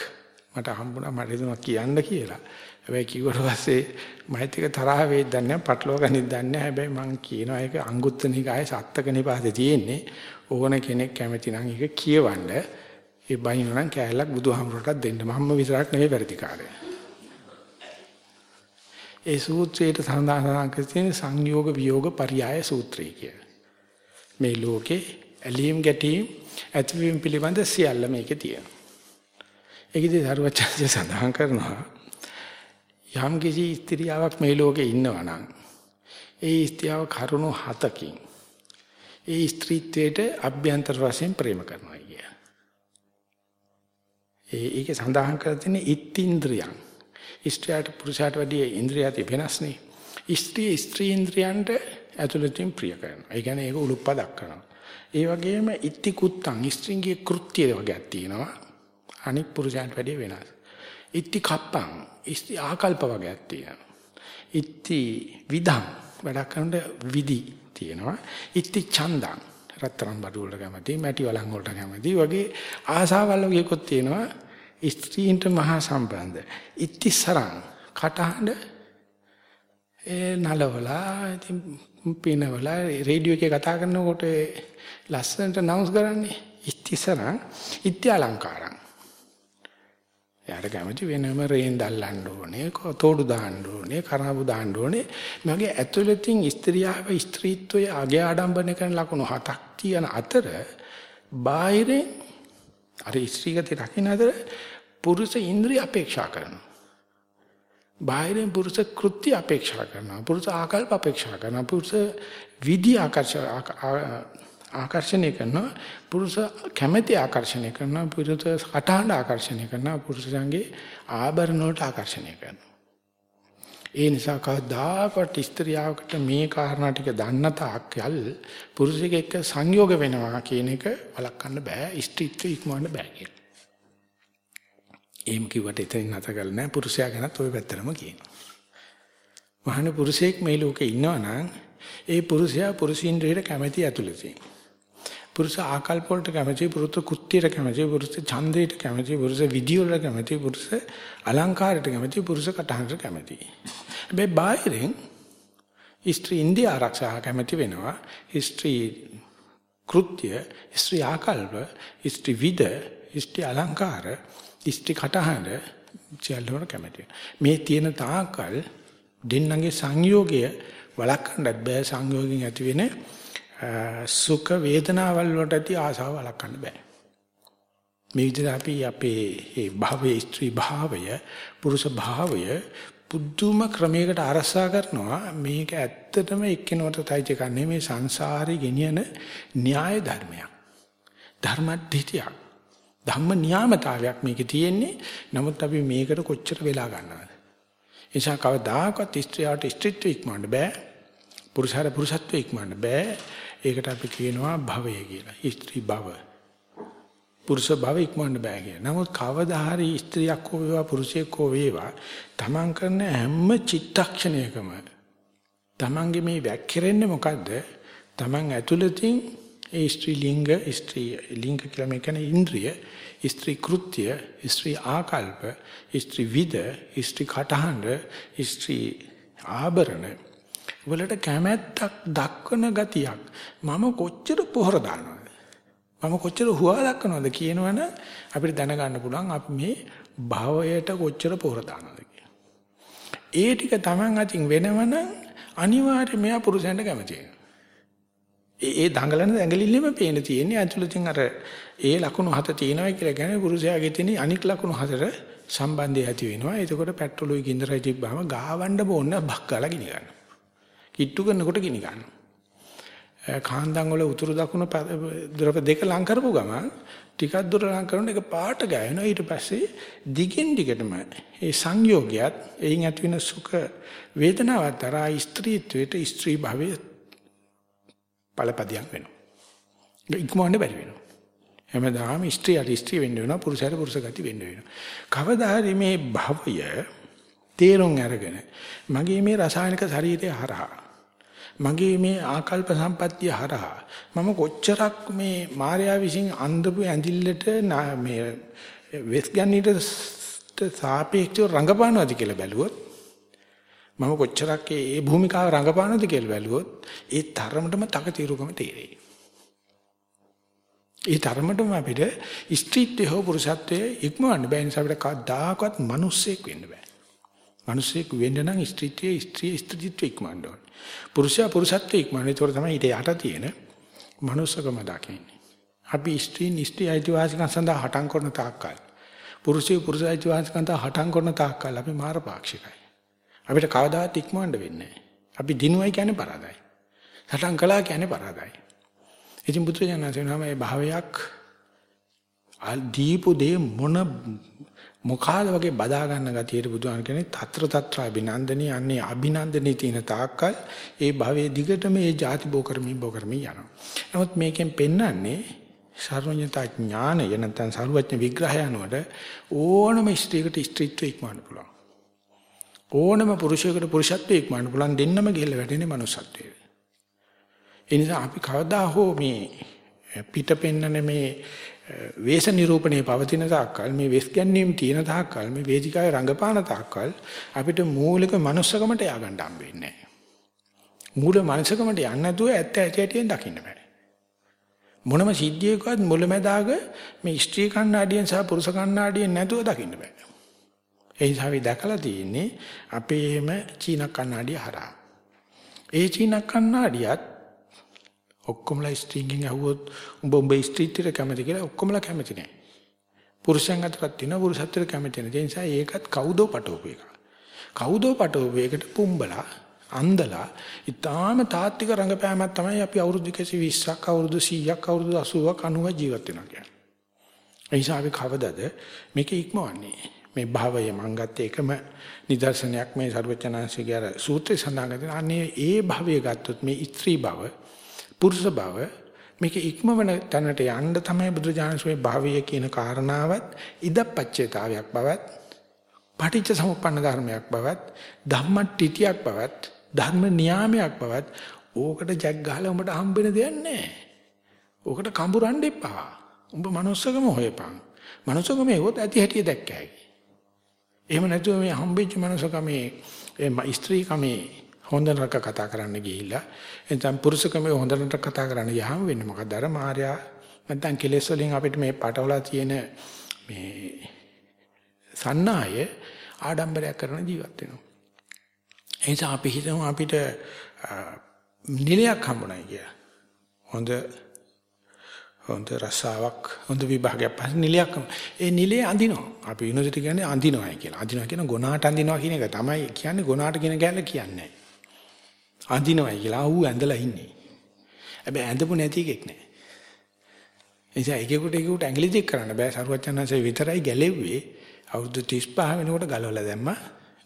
මට හම්බුණා මට හිතුණා කියන්න කියලා. හැබැයි කිව්වට පස්සේ මයිත් එක තරහ වෙයිද දන්නේ නැහැ, පටලවා ගනිද්ද දන්නේ නැහැ. හැබැයි මං කියනවා ඒක අංගුත්තර නිකායේ සත්තක නිපාතේ තියෙන්නේ. ඕන කෙනෙක් කැමති නම් ඒක කියවන්න. ඒ බයිනෝ නම් කෑල්ලක් බුදුහාමුදුරටත් දෙන්න. මම්ම විතරක් නෙවෙයි වැඩිකාරය. ඒ සූත්‍රයේ සඳහන් කරන සංයෝග වියෝග පරියාය සූත්‍රය කිය. මේ ලෝකේ ඇලීම් ගැටීම් ඇතිවීම පිළිබඳ සියල්ල මේකේ තියෙනවා. ඒකදී සරුවචාර්ය සඳහන් කරනවා යම් කිසි ස්ත්‍රියාවක් මේ ලෝකේ ඉන්නවා නම් ඒ ස්ත්‍රියව කරුණු හතකින් ඒ ස්ත්‍රීත්වයට අභ්‍යන්තර වශයෙන් ප්‍රේම කරනවා කිය. ඒ ඒකේ සඳහන් කරලා තියෙන්නේ ඉත්ත්‍ින්ද්‍රියං. ස්ත්‍රියට පුරුෂයාට වැඩිය ඉන්ද්‍රියati වෙනස්නේ. ස්ත්‍රී ස්ත්‍රී ඉන්ද්‍රියන්ට ඇතුළතින් ප්‍රිය කරනවා. ඒ කියන්නේ ඒක උලුප්පදක් කරනවා. ඒ වගේම ඉත්‍ති කුත්තං ස්ත්‍රින්ගේ කෘත්‍ය වගේක් තියෙනවා. අනික් පුරුෂයන්ට වැඩිය වෙනස්. ඉත්‍ති කප්පං ඉස්ති ආකල්ප වගේක් තියෙනවා. ඉත්‍ති විදං වැඩක් කරනකොට විදි තියෙනවා. ඉත්‍ති ඡන්දං රත්තරන් බඩු වලට කැමති, මැටි වලන් වලට කැමති වගේ ආසාවල් වගේකුත් තියෙනවා. ස්ත්‍රීන්ට මහා සම්බන්ධ. ඉත්‍ති සරං කටහඬ ඒ නලවලා ඉතින් පිනවලා රේඩියෝ එකේ කතා කරනකොට ලස්සනට නවුස් කරන්නේ ඉත්‍තිසරං ඉත්‍ය අලංකාරං එයාට කැමති වෙනම රේන් දැල්ලන්න ඕනේ, තෝඩු දාන්න ඕනේ, කරාබු දාන්න ඕනේ. මගේ ඇතුළතින් ස්ත්‍රියාව ස්ත්‍රීත්වයේ අගය ආඩම්බන කරන ලකුණු හතක් තියෙන අතර බාහිරේ අර ස්ත්‍රීගති රකින්න අතර පුරුෂ ඉන්ද්‍රිය අපේක්ෂා කරනවා. බාහිරෙන් පුරුෂ කෘත්‍ය අපේක්ෂා කරනවා. පුරුෂ ආකල්ප අපේක්ෂා කරනවා. පුරුෂ විදි ආකර්ෂ ආකර්ෂණය කරනවා පුරුෂ කැමැති ආකර්ෂණය කරනවා පුරුෂ කටහඬ ආකර්ෂණය කරනවා පුරුෂයන්ගේ ආභරණ වලට ආකර්ෂණය කරනවා ඒ නිසා කවදාකවත් ස්ත්‍රියවකට මේ කාරණා ටික දන්න තාක්කල් පුරුෂයෙක් එක්ක සංයෝග වෙනවා කියන එක වළක්වන්න බෑ. ස්ත්‍රීත්වය ඉක්මවන්න බෑ කියන. එහෙම කිව්වට එතනින් නැත කරලා නෑ පුරුෂයා ගැනත් ওই පැත්තරම කියනවා. වහන පුරුෂයෙක් මේ ලෝකේ ඉන්නවා නම් ඒ පුරුෂයා පුරුෂින්ද්‍රයට කැමැති ඇතුළතින්. පුරුෂ ආකල්ප වලට කැමැති, පුරුෂ කුත්තියට කැමැති, පුරුෂ ඡන්දයට කැමැති, පුරුෂ විදිය වලට කැමැති, පුරුෂ අලංකාරයට කැමැති, පුරුෂ කටහඬට කැමැති. හැබැයි බාහිරින් ස්ත්‍රී ඉන්දියා ආරක්ෂා කැමැති වෙනවා. ස්ත්‍රී කෘත්‍ය, ස්ත්‍රී ආකල්ප, ස්ත්‍රී විද, ස්ත්‍රී අලංකාර, ස්ත්‍රී කටහඬ සියල්ලම කැමැති. මේ තියෙන තාකල් දෙන්නගේ සංයෝගය වළක්වන්නත් බෑ සංයෝගයෙන් ඇති වෙන සුඛ වේදනාවල් වලට ඇති ආසාව වළක්වන්න බෑ. මේ විදිහට අපි අපේ මේ භවයේ ස්ත්‍රී භාවය පුරුෂ භාවය පුදුම ක්‍රමයකට අරසා කරනවා. මේක ඇත්තටම එක්කෙනෙකුට තයිච කන්නේ මේ සංසාරේ ගෙනියන න්‍යාය ධර්මයක්. ධර්මද්ධිතියක් ධම්ම නියාමතාවයක් මේකේ තියෙන්නේ. නමුත් අපි මේකට කොච්චර වෙලා ගන්නවද? එනිසා කවදාකවත් ස්ත්‍රියට ස්ත්‍රීත්වය ඉක්මවන්න බෑ. පුරුෂයාට පුරුෂත්වය ඉක්මවන්න බෑ. ඒකට අපි කියනවා භවය කියලා ස්ත්‍රී භව පුරුෂ භව ඉක්මවන්න බෑ කියලා. නමුත් කවදා හරි ස්ත්‍රියක් හෝ වේවා පුරුෂයෙක් හෝ වේවා තමන් කරන හැම චිත්තක්ෂණයකම තමන්ගේ මේ වැක්කිරෙන්නේ මොකද්ද? තමන් ඇතුළතින් ඒ ස්ත්‍රී ලිංග ස්ත්‍රී ලිංග කියලා මේ කියන්නේ ඉන්ද්‍රිය ස්ත්‍රී කෘත්‍ය ස්ත්‍රී ආකල්ප ස්ත්‍රී විද ස්ත්‍රී කටහඬ ස්ත්‍රී ආභරණ වලට කැමැත්තක් දක්වන ගතියක් මම කොච්චර පොහොර දානවද මම කොච්චර හුවා දක්වනවද කියනවනම් අපිට දැනගන්න පුළුවන් අපි මේ භවයට කොච්චර පොහොර දානවද ඒ ටික Taman අතින් වෙනවනම් අනිවාර්යයෙන් මෙයා පුරුෂයන්ට කැමති ඒ ඒ දඟලන ඇඟලිල්ලෙම පේන තියෙන්නේ අතුලතින් අර ඒ ලකුණු හත තියෙනවා කියලා කියන්නේ පුරුෂයාගේ තියෙන අනික් ලකුණු හතර සම්බන්ධය ඇති වෙනවා. එතකොට පෙට්‍රෝලුයි ගින්දරයි තිබ්බම ගාවන්න බෝන්න බක්කලා ගිනි ගන්නවා. කිට්ටු කරනකොට ගිනි ගන්නවා. කාන්දන් වල උතුරු දකුණු දොරක දෙක ලං කරපු ගමන් ටිකක් දුර ලං කරන එක පාට ගෑනවා ඊට පස්සේ දිගින් දිගටම ඒ සංයෝගයත් එයින් ඇති වෙන සුඛ වේදනාවත් තරා ස්ත්‍රීත්වයට ස්ත්‍රී භාවයේ පළපදියක් වෙනවා. ඉක්මවන්න බැරි වෙනවා. හැමදාම ස්ත්‍රියට ස්ත්‍රී වෙන්න වෙනවා පුරුෂයාට පුරුෂ ගති වෙන්න වෙනවා. කවදා හරි මේ භවය තේරුම් අරගෙන මගේ මේ රසායනික ශරීරය හරහා මගේ මේ ආකල්ප සම්පත්තිය හරහා මම කොච්චරක් මේ මායාව විසින් අන්දපු ඇඳිල්ලට මේ වෙස් ගන්නීට සාපේක්ෂව රංගපානවද කියලා බැලුවොත් මම කොච්චරක් ඒ භූමිකාව රංගපානවද කියලා බැලුවොත් ඒ තරමටම තකතිරුකම තේරෙයි. ඒ තරමටම අපිට ස්ත්‍රීත්වය හෝ පුරුෂත්වය ඉක්මවන්න බෑ නිසා අපිට කවදාකවත් මිනිස්සෙක් වෙන්න බෑ. මිනිස්සෙක් වෙන්න නම් ස්ත්‍රීත්වයේ ස්ත්‍රී ස්ත්‍රීත්වය ඉක්මවන්න ඕනේ. පුරුෂයා පුරුෂත්වයේ ඉක්මවන්න. ඒතකොට තමයි ඊට යට තියෙන මනුස්සකම දකින්නේ. අපි ස්ත්‍රී නිස්ත්‍රී අයිතිවාසිකම් සඳහා හටන් කරන තාක්කල් පුරුෂය පුරුෂ අයිතිවාසිකම් සඳහා හටන් කරන තාක්කල් අපි මාර පාක්ෂිකයි. අපිට කවදාවත් ඉක්මවන්න වෙන්නේ නැහැ. අපි දිනුවයි කියන්නේ පරාදයි. හටන් කළා කියන්නේ පරාදයි. ඉතින් බුදුරජාණන් වහන්සේ මේ භාවයක් දීපු දේ මොන මොකාද වගේ බදා ගන්න ගතියට බුදුහාම කියන්නේ తත්‍ර తත්‍ර අභිනන්දනී අන්නේ අභිනන්දනී තියෙන තාක්කල් ඒ භවයේ දිගටම මේ ಜಾති බෝ කරමින් බෝ කරමින් යනවා. නමුත් මේකෙන් පෙන්වන්නේ සර්වඥතා ඥානය නැත්නම් සරුවඥ විග්‍රහය අනුවට ඕනම ස්ත්‍රීකට ස්ත්‍රීත්වය ඉක්මවන්න පුළුවන්. ඕනම පුරුෂයෙකුට පුරුෂත්වය ඉක්මවන්න පුළුවන් දෙන්නම ගිහිල්ලා වැටෙන්නේ manussත්වයේ. ඒ නිසා අපි කවදා හෝ මේ පිට පෙන්නන මේ වේශ නිරූපණයේ පවතින තාක්කල් මේ වෙස් ගැනීම තියෙන තාක්කල් මේ වේදිකාවේ රංගපාන තාක්කල් අපිට මූලික මනුස්සකමට ය아가න්න හම්බෙන්නේ නැහැ. මූල මනුස්සකමට යන්නේ නැතුව ඇත්ත ඇති ඇටියෙන් දකින්න බෑ. මොනම සිද්ධියකවත් මුලැමැදාග මේ ස්ත්‍රී කණ්ණාඩියෙන් සහ පුරුෂ කණ්ණාඩියෙන් නැතුව දකින්න බෑ. ඒ නිසා අපි දැකලා තියෙන්නේ අපේම චීන කණ්ණාඩිය හරහා. ඒ චීන කණ්ණාඩියත් ඔක්කොමලා ස්ත්‍රීන්ගෙන් අහුවොත් උඹ උඹ ස්ත්‍රීත්වයට කැමති කියලා ඔක්කොමලා කැමති නැහැ. පුරුෂයන් අතරත් තියෙනවා පුරුෂත්වයට කැමති නැහැ. ඒ නිසා ඒකත් කවුදෝ පටවපු එක. කවුදෝ පටවපු එකට පුම්බලා අන්දලා ඊටාම තාත්වික රංගපෑමක් තමයි අපි අවුරුදු 120ක් අවුරුදු 100ක් අවුරුදු 80ක් 90ක් ජීවත් වෙනවා කියන්නේ. ඒ නිසා අපි කවදද මේක ඉක්මවන්නේ? මේ භවය මං ගත්ත එකම නිදර්ශනයක් මේ සර්වචනාංශිකය අර සූත්‍රය සඳහන් කරන අනේ ඒ භවය ගත්තොත් මේ ස්ත්‍රී භව පුරුෂ භව මේක ඉක්මවන තැනට යන්න තමයි බුදුජානකගේ භාවය කියන කාරණාවත් ඉදප්පච්චේතාවයක් බවත් පටිච්ච සමුප්පන්න ධර්මයක් බවත් ධම්මටිටියක් බවත් ධර්ම නියාමයක් බවත් ඕකට ජග් ගහලා උඹට හම්බෙන දෙයක් නැහැ. ඕකට කඹරන්න එපා. උඹ manussකම හොයපන්. manussකම ඒවත් ඇති හැටි දැක්කයි. එහෙම නැතුව මේ හම්බෙච්ච manussකමේ ඒ ස්ත්‍රී කමේ හොඳ නරක කතා කරන්න ගිහිල්ලා එතන පුරුෂකමේ හොඳ නරක කතා කරන්න යහම වෙන්නේ මොකද අර මාර්යා නැත්නම් කෙලෙස් වලින් අපිට මේ පටවලා තියෙන මේ සන්නාය ආඩම්බරයක් කරන ජීවත් වෙනවා. ඒ නිසා අපි හිතමු අපිට නිලයක් හම්බුනායි කියලා. හොඳ හොඳ රසාවක් හොඳ විභාගයක් පස්සේ නිලයක් ඒ නිලේ අඳිනවා. අපි යුනිවර්සිටි කියන්නේ අඳිනවායි කියලා. අඳිනවා කියන ගොනාට අඳිනවා කියන එක තමයි කියන්නේ ගොනාට කියන ගැල්ල කියන්නේ. අඳිනවයි කියලා ඌ ඇඳලා ඉන්නේ. හැබැයි ඇඳපු නැති එකෙක් නෑ. එනිසා එකෙකුට එකෙකුට ඇඟිලි දික් කරන්න බෑ. සරුවචනන්සේ විතරයි ගැලෙව්වේ. අවුරුදු 35 වෙනකොට ගලවලා දැම්මා.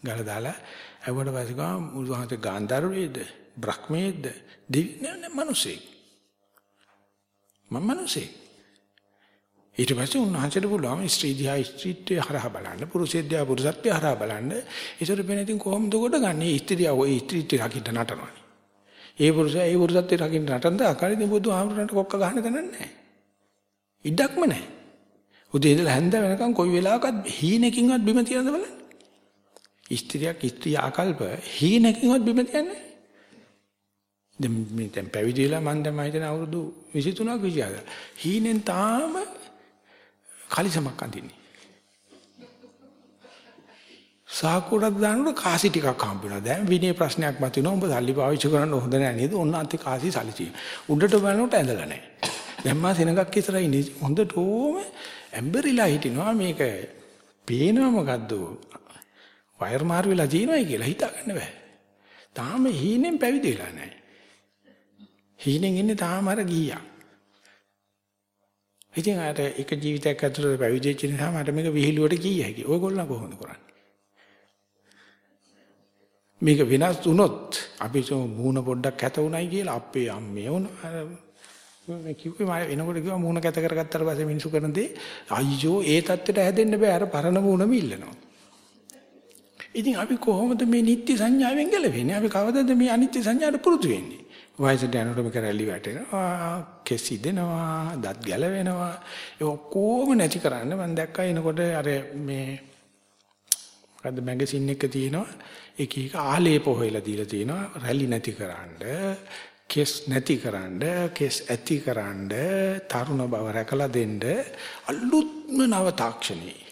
ගල දාලා ඇවුවට පස්සේ ගා මුදුහාත ගාන්ධර්වයේද බ්‍රහ්මයේද දිවි නෑ මිනිසෙක්. මම මිනිසෙක්. ඊට පස්සේ උන්වහන්සේට පුළුවන් ස්ත්‍රී දිහා ස්ත්‍රීත්වය හරහා බලන්න පුරුෂය දිහා පුරුෂත්වය හරහා බලන්න. ඒසොර වෙන ඉතින් කොහොමද කොට ගන්න ස්ත්‍රිය ඔය ස්ත්‍රීත්වය රකින්න නටනවානේ. ඒ පුරුෂයා ඒ පුරුෂත්වය රකින්න නටන ආකාරයෙන් බුදු ආමරණට කොක්ක ගහන්න දන්නේ නැහැ. ඉඩක්ම නැහැ. උදේ ඉඳලා හැන්ද වෙනකන් කොයි වෙලාවකත් හීනකින්වත් බිම තියනද බලන්න. ස්ත්‍රියක් ස්ත්‍රී ආකල්ප හීනකින්වත් බිම තියන්නේ දැන් මේ දැන් පැවිදි වෙලා මම දැන් මම හිතන අවුරුදු 23ක් 24 හීනෙන් තාම කලිසමක් අඳින්නේ. සාකුරක් දානකොට කාසි ටිකක් හම්බ වෙනවා. දැන් විනය ප්‍රශ්නයක් මතුවෙනවා. උඹ සල්ලි පාවිච්චි කරන්න හොඳ නැහැ නේද? ඔන්න අන්ති කාසි සල්ලි තියෙන. උඩට බලනකොට ඇඳලා නැහැ. දැන් මා සෙනඟක් ඉස්සරහින් ඉන්නේ. හොඳට ඕම ඇම්බරිලා හිටිනවා මේක පේනව මොකද්ද? වයර් මාරු වෙලා තියෙනවයි කියලා හිතා ගන්න බෑ. තාම හීනෙන් පැවිදි වෙලා නැහැ. හීනෙන් ඉන්නේ තාම අර ගියා. ඉතින් අර එක ජීවිතයක් ඇතුළත පැවිදි වෙච්ච නිසා මට මේක විහිළුවට කිය හැකියි. ඔයගොල්ලෝ කොහොමද කරන්නේ? මේක වෙනස් වුණොත් අපි මූණ පොඩ්ඩක් කැත උනායි කියලා අපේ අම්මේ උන මේ කිව්වේ මම එනකොට කිව්වා මූණ කැත කරගත්තාට පස්සේ මිනිසු කරන දේ අයියෝ ඒ தත්ත්වයට හැදෙන්න බෑ අර පරණ මූණම ඉල්ලනවා. ඉතින් අපි කොහොමද මේ නිත්‍ය සංඥාවෙන් ගැලවෙන්නේ? අපි කවදද මේ අනිත්‍ය සංඥාට පුරුදු වෙන්නේ? වයසට යනකොට මේක රැලි වැටෙනවා, කෙසි දෙනවා, දත් ගැලවෙනවා. ඒ ඔක්කොම නැති කරන්න මම දැක්කා එනකොට අර මේ මොකද්ද මැගසින් එක තියෙනවා. එක එක ආලේප හොයලා දීලා තියෙනවා. රැලි නැති කරන්න, කෙස් නැති කරන්න, කෙස් ඇති කරන්න, තරුණ බව රැකලා දෙන්න අලුත්ම නව තාක්ෂණේ.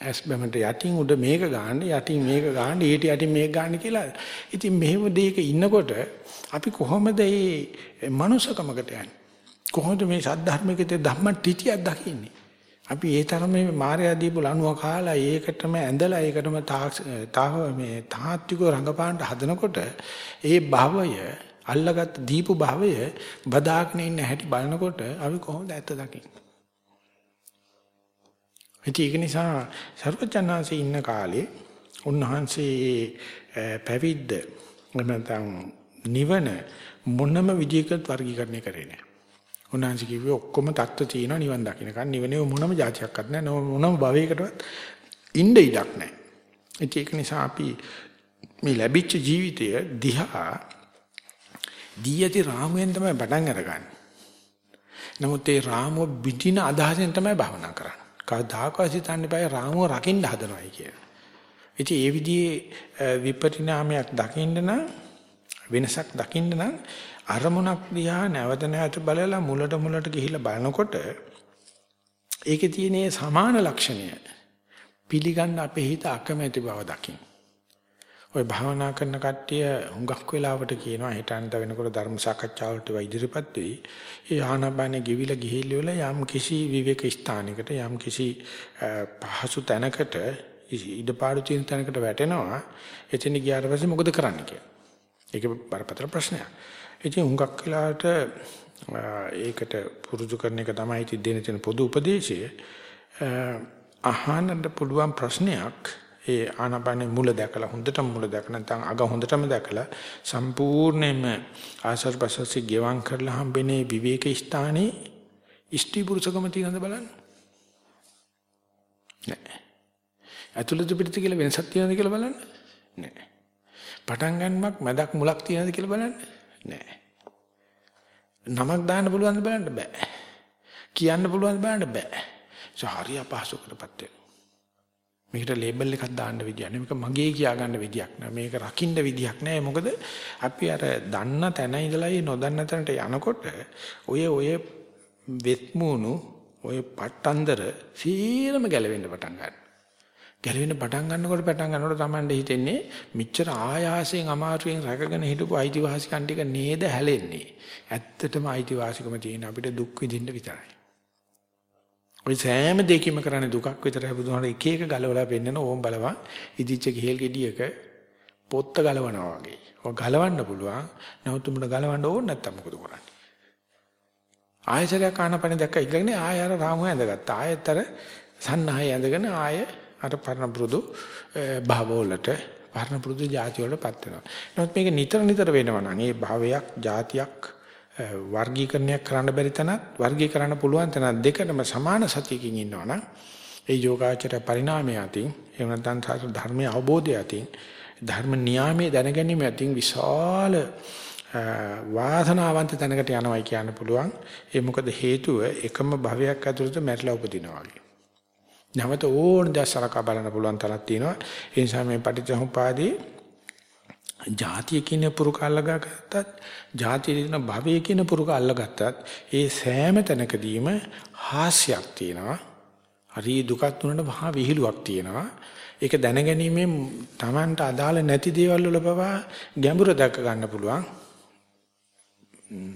ඇස් බැමට යටින් උඩ මේක ගන්න යටින් මේක ගන්න ඊට යටින් මේක ගන්න කියලා. ඉතින් මෙහෙම දෙයක ඉන්නකොට අපි කොහොමද මේ මනුස්සකමකට යන්නේ? කොහොමද මේ සද්ධර්මිකයේ ධම්මටිතියක් දකින්නේ? අපි ඒ තරමේ මායя දීපු ලණුව කාලා ඒකටම ඇඳලා ඒකටම තාව මේ තාත්විකව රංගපාන්න හදනකොට ඒ භවය අල්ලගත් දීපු භවය බදාගෙන ඉන්න හැටි බලනකොට අපි කොහොමද ඇත්ත දකින්නේ? ඒක නිසා සර්වඥාන්සේ ඉන්න කාලේ උන්වහන්සේ පැවිද්ද නැත්නම් නිවන මොනම විදියකට වර්ගීකරණය කරේ නැහැ. උන්වහන්සේ කිව්වේ ඔක්කොම தত্ত্ব තියෙනවා නිවන් දකින්නකන් නිවනේ මොනම જાතියක්වත් නැහැ මොනම භවයකටවත් ඉන්න ඉඩක් නැහැ. ඒක නිසා අපි මේ ලැබිච්ච ජීවිතය දිහා දීයති රාමුවෙන් තමයි පටන් අරගන්නේ. නමුත් ඒ රාමුව පිටින අදහසෙන් තමයි භවනා කරන්නේ. කවදාකවත් හිතන්න බෑ රාමුව රකින්න හදනවයි කියලා. ඉතින් ඒ විදිහේ විපරිණාමයක් දකින්න නම් වෙනසක් දකින්න නම් අරමුණක් දිහා නැවත නැවත බලලා මුලට මුලට ගිහිල්ලා බලනකොට ඒකේ තියෙන සමාන ලක්ෂණය පිළිගන්න අපේ හිත අකමැති බව දකින්න. ওই භාවනා කරන කට්ටිය හුඟක් වෙලාවට කියනවා හිතන්ත වෙනකොට ධර්ම සාකච්ඡාවලට ඉදිරිපත් වෙයි. ඒ ආනබනේ ගිවිලා ගිහිල්ලා යම් කිසි විවේක ස්ථානයකට යම් කිසි පහසු තැනකට ඉඩපාඩු තියෙන තැනකට වැටෙනවා. එතන ගියාට පස්සේ මොකද කරන්න කියලා. ඒක බරපතල ප්‍රශ්නයක්. ඉතින් හුඟක් වෙලාවට ඒකට පුරුදු කරන එක තමයි ඉතින් දෙන තියෙන පොදු උපදේශය. අහන්නට පුළුවන් ප්‍රශ්නයක් ඒ ආනාපානේ මුල දැකලා හොඳටම මුල දැක නැත්නම් අග හොඳටම දැකලා සම්පූර්ණයෙන්ම ආසර් පසසි ගෙවම් කරලා හම්බෙන්නේ විවේක ස්ථානේ ඉෂ්ටි පුරුෂකම තියෙනවද බලන්න. නෑ. ඇතුළත පිටිත කියලා වෙනසක් තියෙනවද කියලා බලන්න. නෑ. පටන් ගන්නමක් මැදක් මුලක් තියෙනවද කියලා බලන්න. නෑ. නමක් දාන්න පුළුවන්ද බලන්න බෑ. කියන්න පුළුවන්ද බලන්න බෑ. ඒක හරි අපහසුකටපත් වෙනවා. මේකට ලේබල් එකක් දාන්න විදියක් නෑ. මේක මගේ කියා ගන්න විදියක් නෑ. මේක රකින්න විදියක් නෑ. මොකද අපි අර දන්න තැන ඉඳලා නොදන්න තැනට යනකොට ඔය ඔය වෙත්මුණු ඔය පට්ටන්දර සීරම ගැලවෙන්න පටන් ගන්නවා. ගැලවෙන්න පටන් ගන්නකොට පටන් ගන්නකොට Tamande හිතෙන්නේ මෙච්චර ආයාසයෙන් අමාරුවෙන් රැකගෙන හිටපු අයිතිවාසිකම් ටික නේද හැලෙන්නේ. ඇත්තටම අයිතිවාසිකම තියෙන අපිට දුක් විඳින්න විතරයි. ඔය සෑම දෙයකින්ම කරන්නේ දුකක් විතරයි බුදුහාම එක එක ගලවලා පෙන්නන ඕම් බලවා ඉදිච්ච ගෙහෙල් ගෙඩියක පොත්ත ගලවනවා වගේ. ඔය ගලවන්න පුළුවන්. නමුත් උඹට ගලවන්න ඕන නැත්තම් මොකද කරන්නේ? ආයතරයක් ආනපන දැක්ක ඉගෙන ආය අර රාමුව ඇඳගත්තා. ආයෙත් අර සන්නහය ඇඳගෙන ආය අර පරණ පුරුදු භවවලට පරණ පුරුදු જાති වලටපත් වෙනවා. නමුත් මේක නිතර නිතර වෙනවා නම් ඒ භාවයක් જાතියක් වර්ගීකරණයක් කරන්න බැරි තැනත් වර්ගීකරන්න පුළුවන් තැනත් දෙකම සමාන සතියකින් ඉන්නවනම් ඒ යෝගාචර පරිණාමය අතින් එහෙම නැත්නම් ධර්මයේ අවබෝධය අතින් ධර්ම නියාමයේ දැනගැනීම අතින් විශාල වාසනාවන්ත තැනකට යනවයි කියන්න පුළුවන්. ඒ මොකද හේතුව එකම භවයක් ඇතුළත මැරිලා උපදිනවා වගේ. නැවත ඕන දසරක බලන්න පුළුවන් තරක් තියෙනවා. ඒ නිසා මේ පටිච්චසමුපාදේ ජාතිය කියන පුරුක අල්ලගත්තත්, ජාතිය කියන භවය කියන පුරුක අල්ලගත්තත්, ඒ සෑම තැනකදීම හාස්‍යයක් තියෙනවා. හරි දුකක් තුනට මහා විහිළුවක් තියෙනවා. ඒක දැනගැනීමෙන් Tamanට අදාළ නැති දේවල් වල පවා ගැඹුර දැක ගන්න පුළුවන්.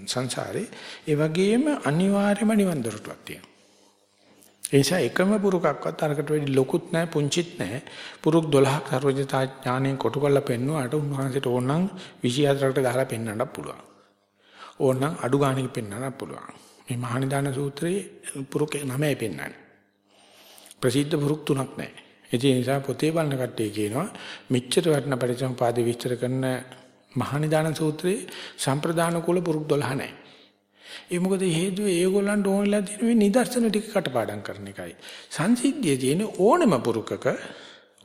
සංසාරේ ඒ වගේම අනිවාර්යම නිවන් දොරටුවක් තියෙනවා. ඒ නිසා එකම පුරුකක්වත් අරකට වෙඩි ලොකුත් නැහැ පුංචිත් නැහැ. පුරුක් 12ක් සර්වජිතා ඥාණයෙන් කොටු කරලා පෙන්නුවාට උන්වහන්සේට ඕනනම් 24කට ගහලා පෙන්වන්නත් පුළුවන්. ඕනනම් අඩු ගාණකින් පෙන්වන්නත් පුළුවන්. මේ මහානිදාන සූත්‍රයේ පුරුක 9යි පෙන්වන්නේ. ප්‍රසිද්ධ පුරුක් තුනක් නැහැ. ඒ නිසා පොතේ බලන කට්ටිය කියනවා මෙච්චර වටින පරිසම්පාදේ විස්තර කරන මහානිදාන සූත්‍රයේ සම්ප්‍රදාන කුල පුරුක් 12 නැහැ. ඒ මොකද හේතුව ඒගොල්ලන්ට ඕනෙලා තියෙන මේ නිදර්ශන ටික කටපාඩම් කරන එකයි. සංසිද්ධියේ තියෙන ඕනම පුරුකක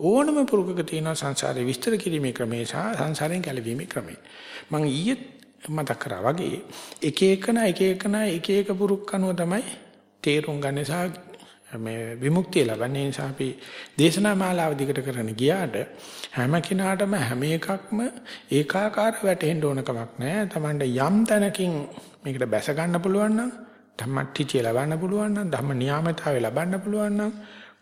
ඕනම පුරුකක තියෙන සංසාරේ විස්තර කිරීමේ ක්‍රමය සහ සංසාරයෙන් ගැලවීමේ ක්‍රමය. මම ඊයේ මතක් කරා වගේ එක එකන එක එකන එක එක පුරුක් අනුව තමයි තේරුම් ගන්න සහ මේ විමුක්තිය ලබන්නේ නිසා අපි දේශනා මාලාව දිගට කරගෙන ගියාට හැම කෙනාටම හැම එකක්ම ඒකාකාර වැටෙන්න ඕන කමක් නැහැ. Tamanda යම් තැනකින් මේකට බැස ගන්න පුළුවන් නම් ධම්මටිචිය ලබන්න පුළුවන් නම් ධම්ම නියාමතාවය ලබන්න පුළුවන් නම්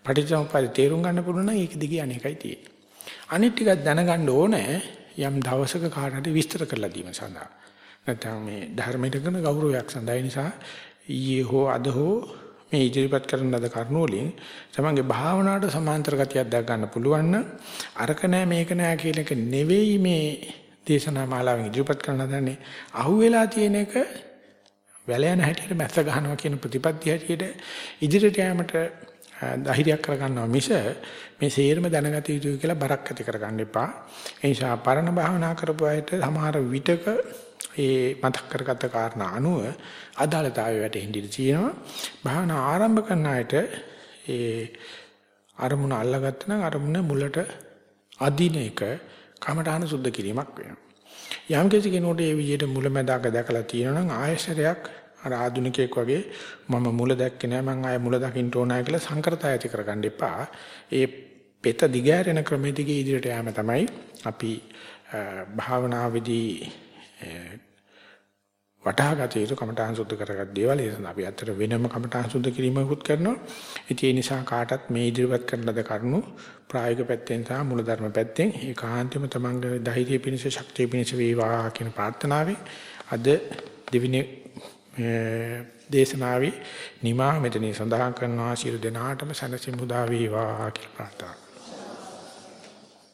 පටිච්චසමුප්පාද තේරුම් ගන්න පුළුවන් නම් ඒක දිගේ අනේකයි තියෙන්නේ. අනිත් ටිකක් දැනගන්න ඕනේ යම් දවසක කාටද විස්තර කරලා දීම සඳහා. නැත්නම් මේ ධර්මයට කරන ගෞරවයක් සඳහා නිසා ඊයේ හෝ අද හෝ මේ ඉදිරිපත් කරන ලද කරුණු වලින් තමන්ගේ භාවනාවට සමාන්තර ගතියක් දක් ගන්න පුළුවන් නම් අරක නෑ මේක නෑ කියන එක නෙවෙයි මේ දේශනා මාලාවෙන් ඉදිරිපත් කරන දන්නේ අහුවෙලා තියෙන එක වැල යන හැටියට මැස්ස ගන්නවා කියන ප්‍රතිපත්තිය හැටියට ඉදිරියට යෑමට ධෛර්යයක් කරගන්නවා මිස මේ සේරම දැනගත යුතුයි කියලා බරක් ඇති කරගන්න එපා. ඒ නිසා පරණ භාවනා කරපු අයට සමහර විටක ඒ මතක් කරගත්ත කාරණා අනුව අදාළතාවය වැටෙන්න ඉඩ තියෙනවා. භාවනා ආරම්භ කරන අයට ඒ අරමුණ අල්ලගත්ත නම් අරමුණ මුලට අදින එක කමඨාන සුද්ධ කිරීමක් වෙනවා. යම් කිසි කෙනෙකුට මේ විදිහට මුලැමැදාක දැකලා තියෙනවා නම් ආයශරයක් අර ආදුනිකයෙක් වගේ මම මුල දැක්කේ නෑ මං ආය මුල දකින්න ඕනෑ කියලා සංකරතය ඇති කරගන්න එපා. ඒ පෙත දිගහැරෙන ක්‍රමෙ දිගේ ඉදිරියට යෑම තමයි අපි භාවනාවේදී වටහාගත යුතු කමඨාන් සුද්ධ කරගත් දේවල් ඒ නිසා අපි අතර වෙනම කමඨාන් සුද්ධ කිරීමකුත් කරනවා. ඉතින් ඒ නිසා කාටත් මේ ඉදිරිපත් කරන ලද කරුණු ප්‍රායෝගික පැත්තෙන් සහ මූලධර්ම පැත්තෙන් ඒකාන්තයෙන්ම තමන්ගේ ධෛර්ය පිණිස ශක්තිය පිණිස වේවා කියන ප්‍රාර්ථනාවයි අද දෙවිනි දේශනාවේ නිමා මෙතනින් සඳහන් කරනවා සියලු දෙනාටම සනසිමුදා වේවා කියලා ප්‍රාර්ථනා